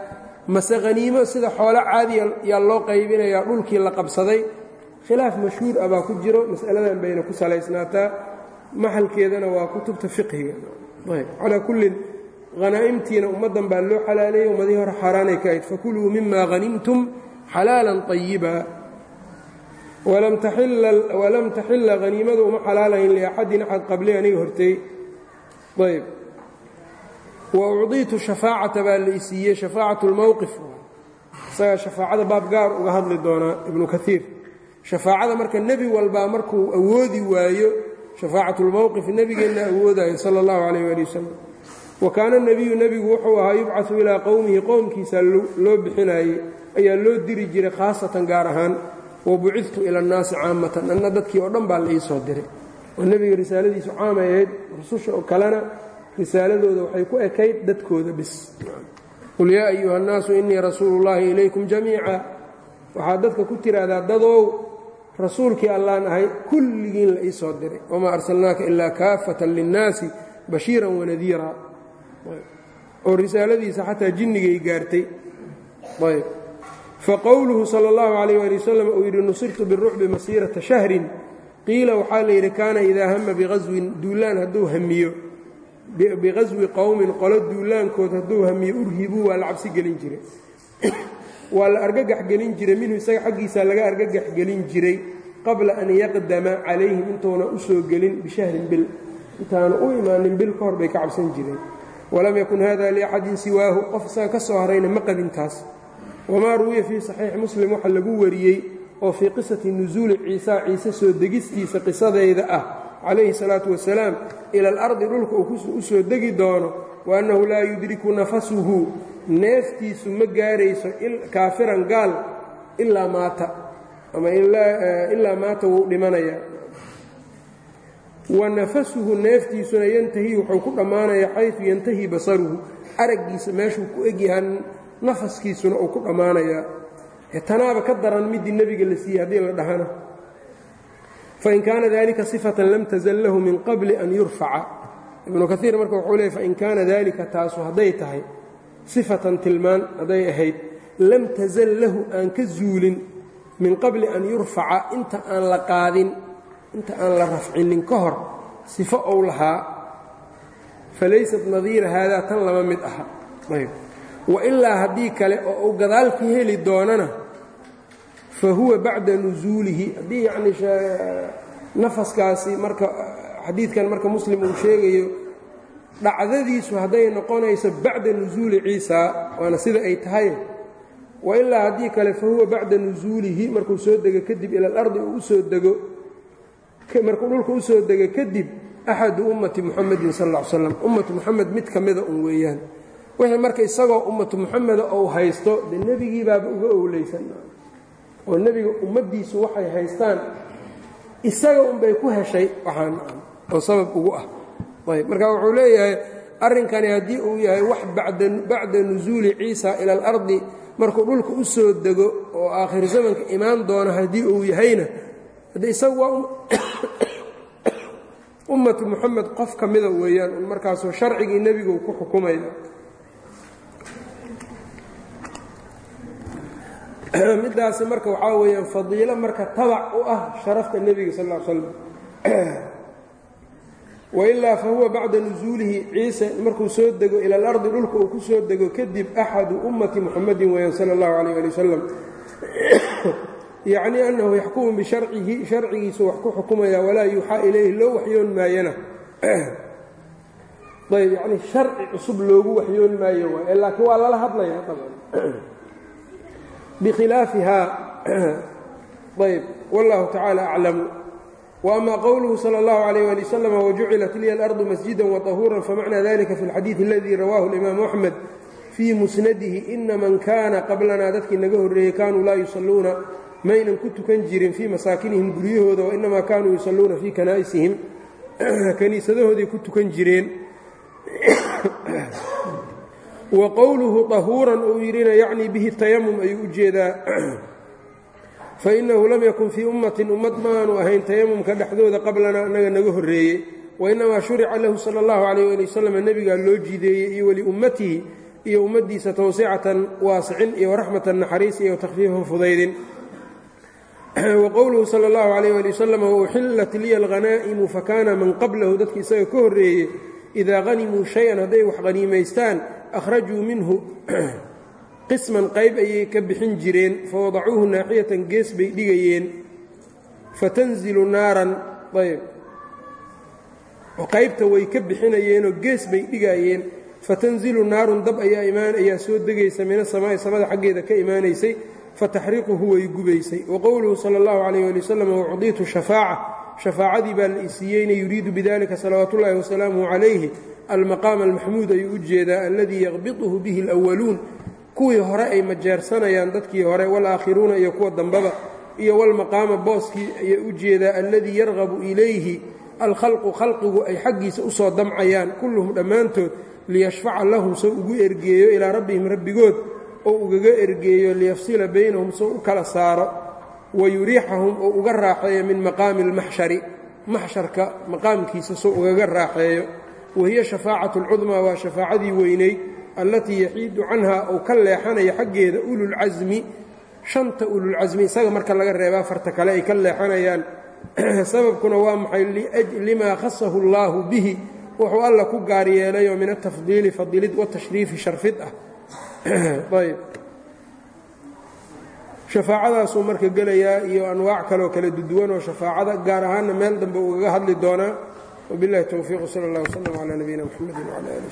mase haniimo sida xoolo caadiya yaa loo qaybinayaa dhulkii la qabsaday khilaaf mashhuur ah baa ku jiro mas'aladan bayna ku salaysnaataa maxalkeedana waa kutubta fiqhiga. Calaa kullin hanaa'imtiina ummaddan baa loo xalaaleeyey ummadihii hore xaaraanay ka ahayd fakuluu mima hanimtum xalaalan طayiba walam taxila haniimadu uma xalaalayn liaxadin axad qabli aniga hortay ayb wa ucdiitu shafaacata baa la isiiyey shafaacat lmowqif isagaa shafaacada baab gaar uga hadli doonaa ibnu kaiir shafaacada marka nebi walbaa markuu awoodi waayo shafaacat lmowqif nebigeenna awoodayo sala allahu calayh ali wasalam wa kaana nebiyu nebigu wuxuu ahaa yubcasu ilaa qowmihi qowmkiisa loo bixinayey ayaa loo diri jiray khaasatan gaar ahaan wa bucidtu ila annaasi caamatan. Anna dadkii oo dhan baa la ii soo diray. Oo nebiga risaaladiisu caamay ahayd rususha oo kalena risaaladooda waxay ku ekayd dadkooda bis. Qul yaa ayuha annaasu innii rasuulu llaahi ilaykum jamiica. Waxaad dadka ku tiraahdaa dadow rasuulkii allaan ahay kulligiin la ii soo diray. Wamaa arsalnaaka ilaa kaafatan linnaasi bashiiran wanadiira oo risaaladiisa xataa jinnigay gaartay. Ayb faqowluhu sala allahu calayh waali wasalam uu yidhi nusirtu birucbi masiirata shahrin qiila waxaa la yidhi kaana idaa hama biqaswin duulaan hadduu hamiyo biqaswi qowmin qolo duulaankood hadduu hamiyo urhibuu waa la cabsi gelin jiray waa la argagax gelin jiray minhu isaga xaggiisa laga argagax gelin jiray qabla an yaqdama calayhim intuuna u soo gelin bishahrin bil intaanu u imaanin bil ka hor bay ka cabsan jireen walam yakun hada liaxadin siwaahu qof isaga ka soo harayna ma qabintaas wamaa ruwiya fii saxiixi muslim waxa lagu wariyey oo fii qisati nusuuli ciisa ciise soo degistiisa qisadeyda ah calayhi salaatu wasalaam ila alardi dhulka uu u soo degi doono wa annahu laa yudriku nafasuhu neeftiisu ma gaarayso kaafiran gaal ilaa maata ama ilaa maata wuu dhimanayaa wa nafasuhu neeftiisuna yantahii wuxuu ku dhammaanayaa xaysu yantahii basaruhu araggiisa meeshuu ku egyahaa nafaskiisuna uu ku dhammaanayaa. Tanaaba ka daran midii nebiga la siiyey haddii la dhahana. Fain kaana dalika sifatan lam tazal lahu min qabli an yurfaca. Ibnu kaiir marka wuxuu leey fain kaana dalika taasu hadday tahay sifatan tilmaan hadday ahayd lam tasal lahu aan ka zuulin min qabli an yurfaca inta aan la qaadin inta aan la rafcinin ka hor sifo ou lahaa. Falaysat nadiira haadaa tan lama mid aha wailaa haddii kale oo uu gadaal ka heli doonana fa huwa bacda nusuulihi haddii yacni nafaskaasi marka xadiidkan marka muslim uu sheegayo dhacdadiisu hadday noqonayso bacda nusuuli ciisa waana sida ay tahay. Wailaa haddii kale fa huwa bacda nusuulihi markuu soo dego kadib ila alardi uu u soo dego markuu dhulka u soo dego kadib axadu ummati muxamedin sal ll ly slam ummatu muxamed mid ka mida un weeyaan wixii marka isagoo ummatu muxameda ou haysto dee nebigii baaba uga owleysan. Oo nebiga ummaddiisu waxay haystaan isaga unbay ku heshay waxaan oo sabab ugu ah. Marka wuxuu leeyahay arrinkani haddii uu yahay wax bacda nusuuli ciisa ila alardi markuu dhulka u soo dego oo aakhir zamanka imaan doono haddii uu yahayna haddii isagu waa ummatu muxamed qof ka mida weeyaan markaasoo sharcigii nebigu ku xukumaya middaasi marka waxaa weeyaan fadiilo marka tabac u ah sharafta nebiga sal ly slam wailaa fa huwa bacda nusuulihi ciise markuu soo dego ila alardi dhulka uu ku soo dego kadib axadu ummati muxamedin weeyaan sala allahu calayh ali wasalam yacnii annahu yaxkumu bisharcihi sharcigiisu wax ku xukumaya walaa yuuxaa ilayhi loo waxyoon maayana. Ayb yacnii sharci cusub loogu waxyoon maayo waay laakiin waa lala hadlaya bikhilaafiha ayb wallahu tacaala aclamu وأma qwluhu slى الlaه عlيه alي wsلم وjucilat liya الأrض masجida وطahuuran famacna dalika fi اlxadiiث اladii rawaahu الإimaamu أxmed fii musnadihi ina man kana qablana dadkii naga horreeyey kanuu laa yusaluuna maynan ku tukan jirin fii masaakinihim guryahooda wainama kanuu yusaluuna fii kanaa'isihim kaniisadahoodii ku tukan jireen wa qowluhu طahuuran uu yidhina yacni bihi tayamum ayuu u jeedaa. Fainahu lam yakun fii ummatin ummad maaanu ahayn tayamumka dhexdooda qablana annaga naga horreeyey. Wainamaa shurica lahu sala allahu calayh ali wasalam nebigaa loo jideeyey iyo waliummatihi iyo ummaddiisa towsicatan waasicin iyo waraxmatan naxariis iyo takhfiifan fudaydin. Wa qowluhu sala allahu calayh ali wasalam wauxillat liya alhanaa'imu fakaana man qablahu dadki isaga ka horreeyey idaa hanimuu shay-an hadday wax haniimaystaan akhrajuu minhu qisman qayb ayay ka bixin jireen fawadacuuhu naaxiyatan gees bay dhigayeen. Fatanzilu naaran ayb. Qaybta way ka bixinayeenoo gees bay dhigayeen fatanzilu naarun dab ayaa imaan ayaa soo degaysa min asamaa'i samada xaggeeda ka imaanaysay. Fataxriquhu way gubaysay. Wa qowluhu sala allahu calayh ali wasalam waucdiitu shafaaca. Shafaacadii baa la isiiyeyna yuriidu bidalika salawaatu ullahi wasalaamuhu calayhi almaqaama almaxmuud ayuu u jeedaa alladii yaqbiduhu bihi alwaluun kuwii hore ay majeersanayaan dadkii hore walaakhiruuna iyo kuwa dambaba iyo walmaqaama booskii ayaa u jeedaa alladii yarqabu ilayhi alkhalqu khalqigu ay xaggiisa u soo damcayaan kulluhum dhammaantood liyashfaca lahum soo ugu ergeeyo ilaa rabbihim rabbigood oo ugaga ergeeyo liyafsila baynahum soo u kala saaro wa yuriixahum oo uga raaxeeyo min maqaami almaxshari maxsharka maqaamkiisa soo ugaga raaxeeyo wahiya shafaacatu alcudmaa waa shafaacadii weyneyd allatii yaxiidu canha ou ka leexanaya xaggeeda ululcasmi shanta ululcasmi isaga marka laga reebaa farta kale ay ka leexanayaan. Sababkuna waa maxay? Limaa khasahu allaahu bihi wuxuu alla ku gaar yeelayoo min atafdiili fadilid watashriifi sharfid ah. Ayb shafaacadaasuu marka gelayaa iyo anwaac kaleoo kala oo shafaacada gaar ahaanna meel dambe ugaga hadli doonaa wabiاllahi towfiiq sal اllah wslm calى nabiyina mxamedi wclى ali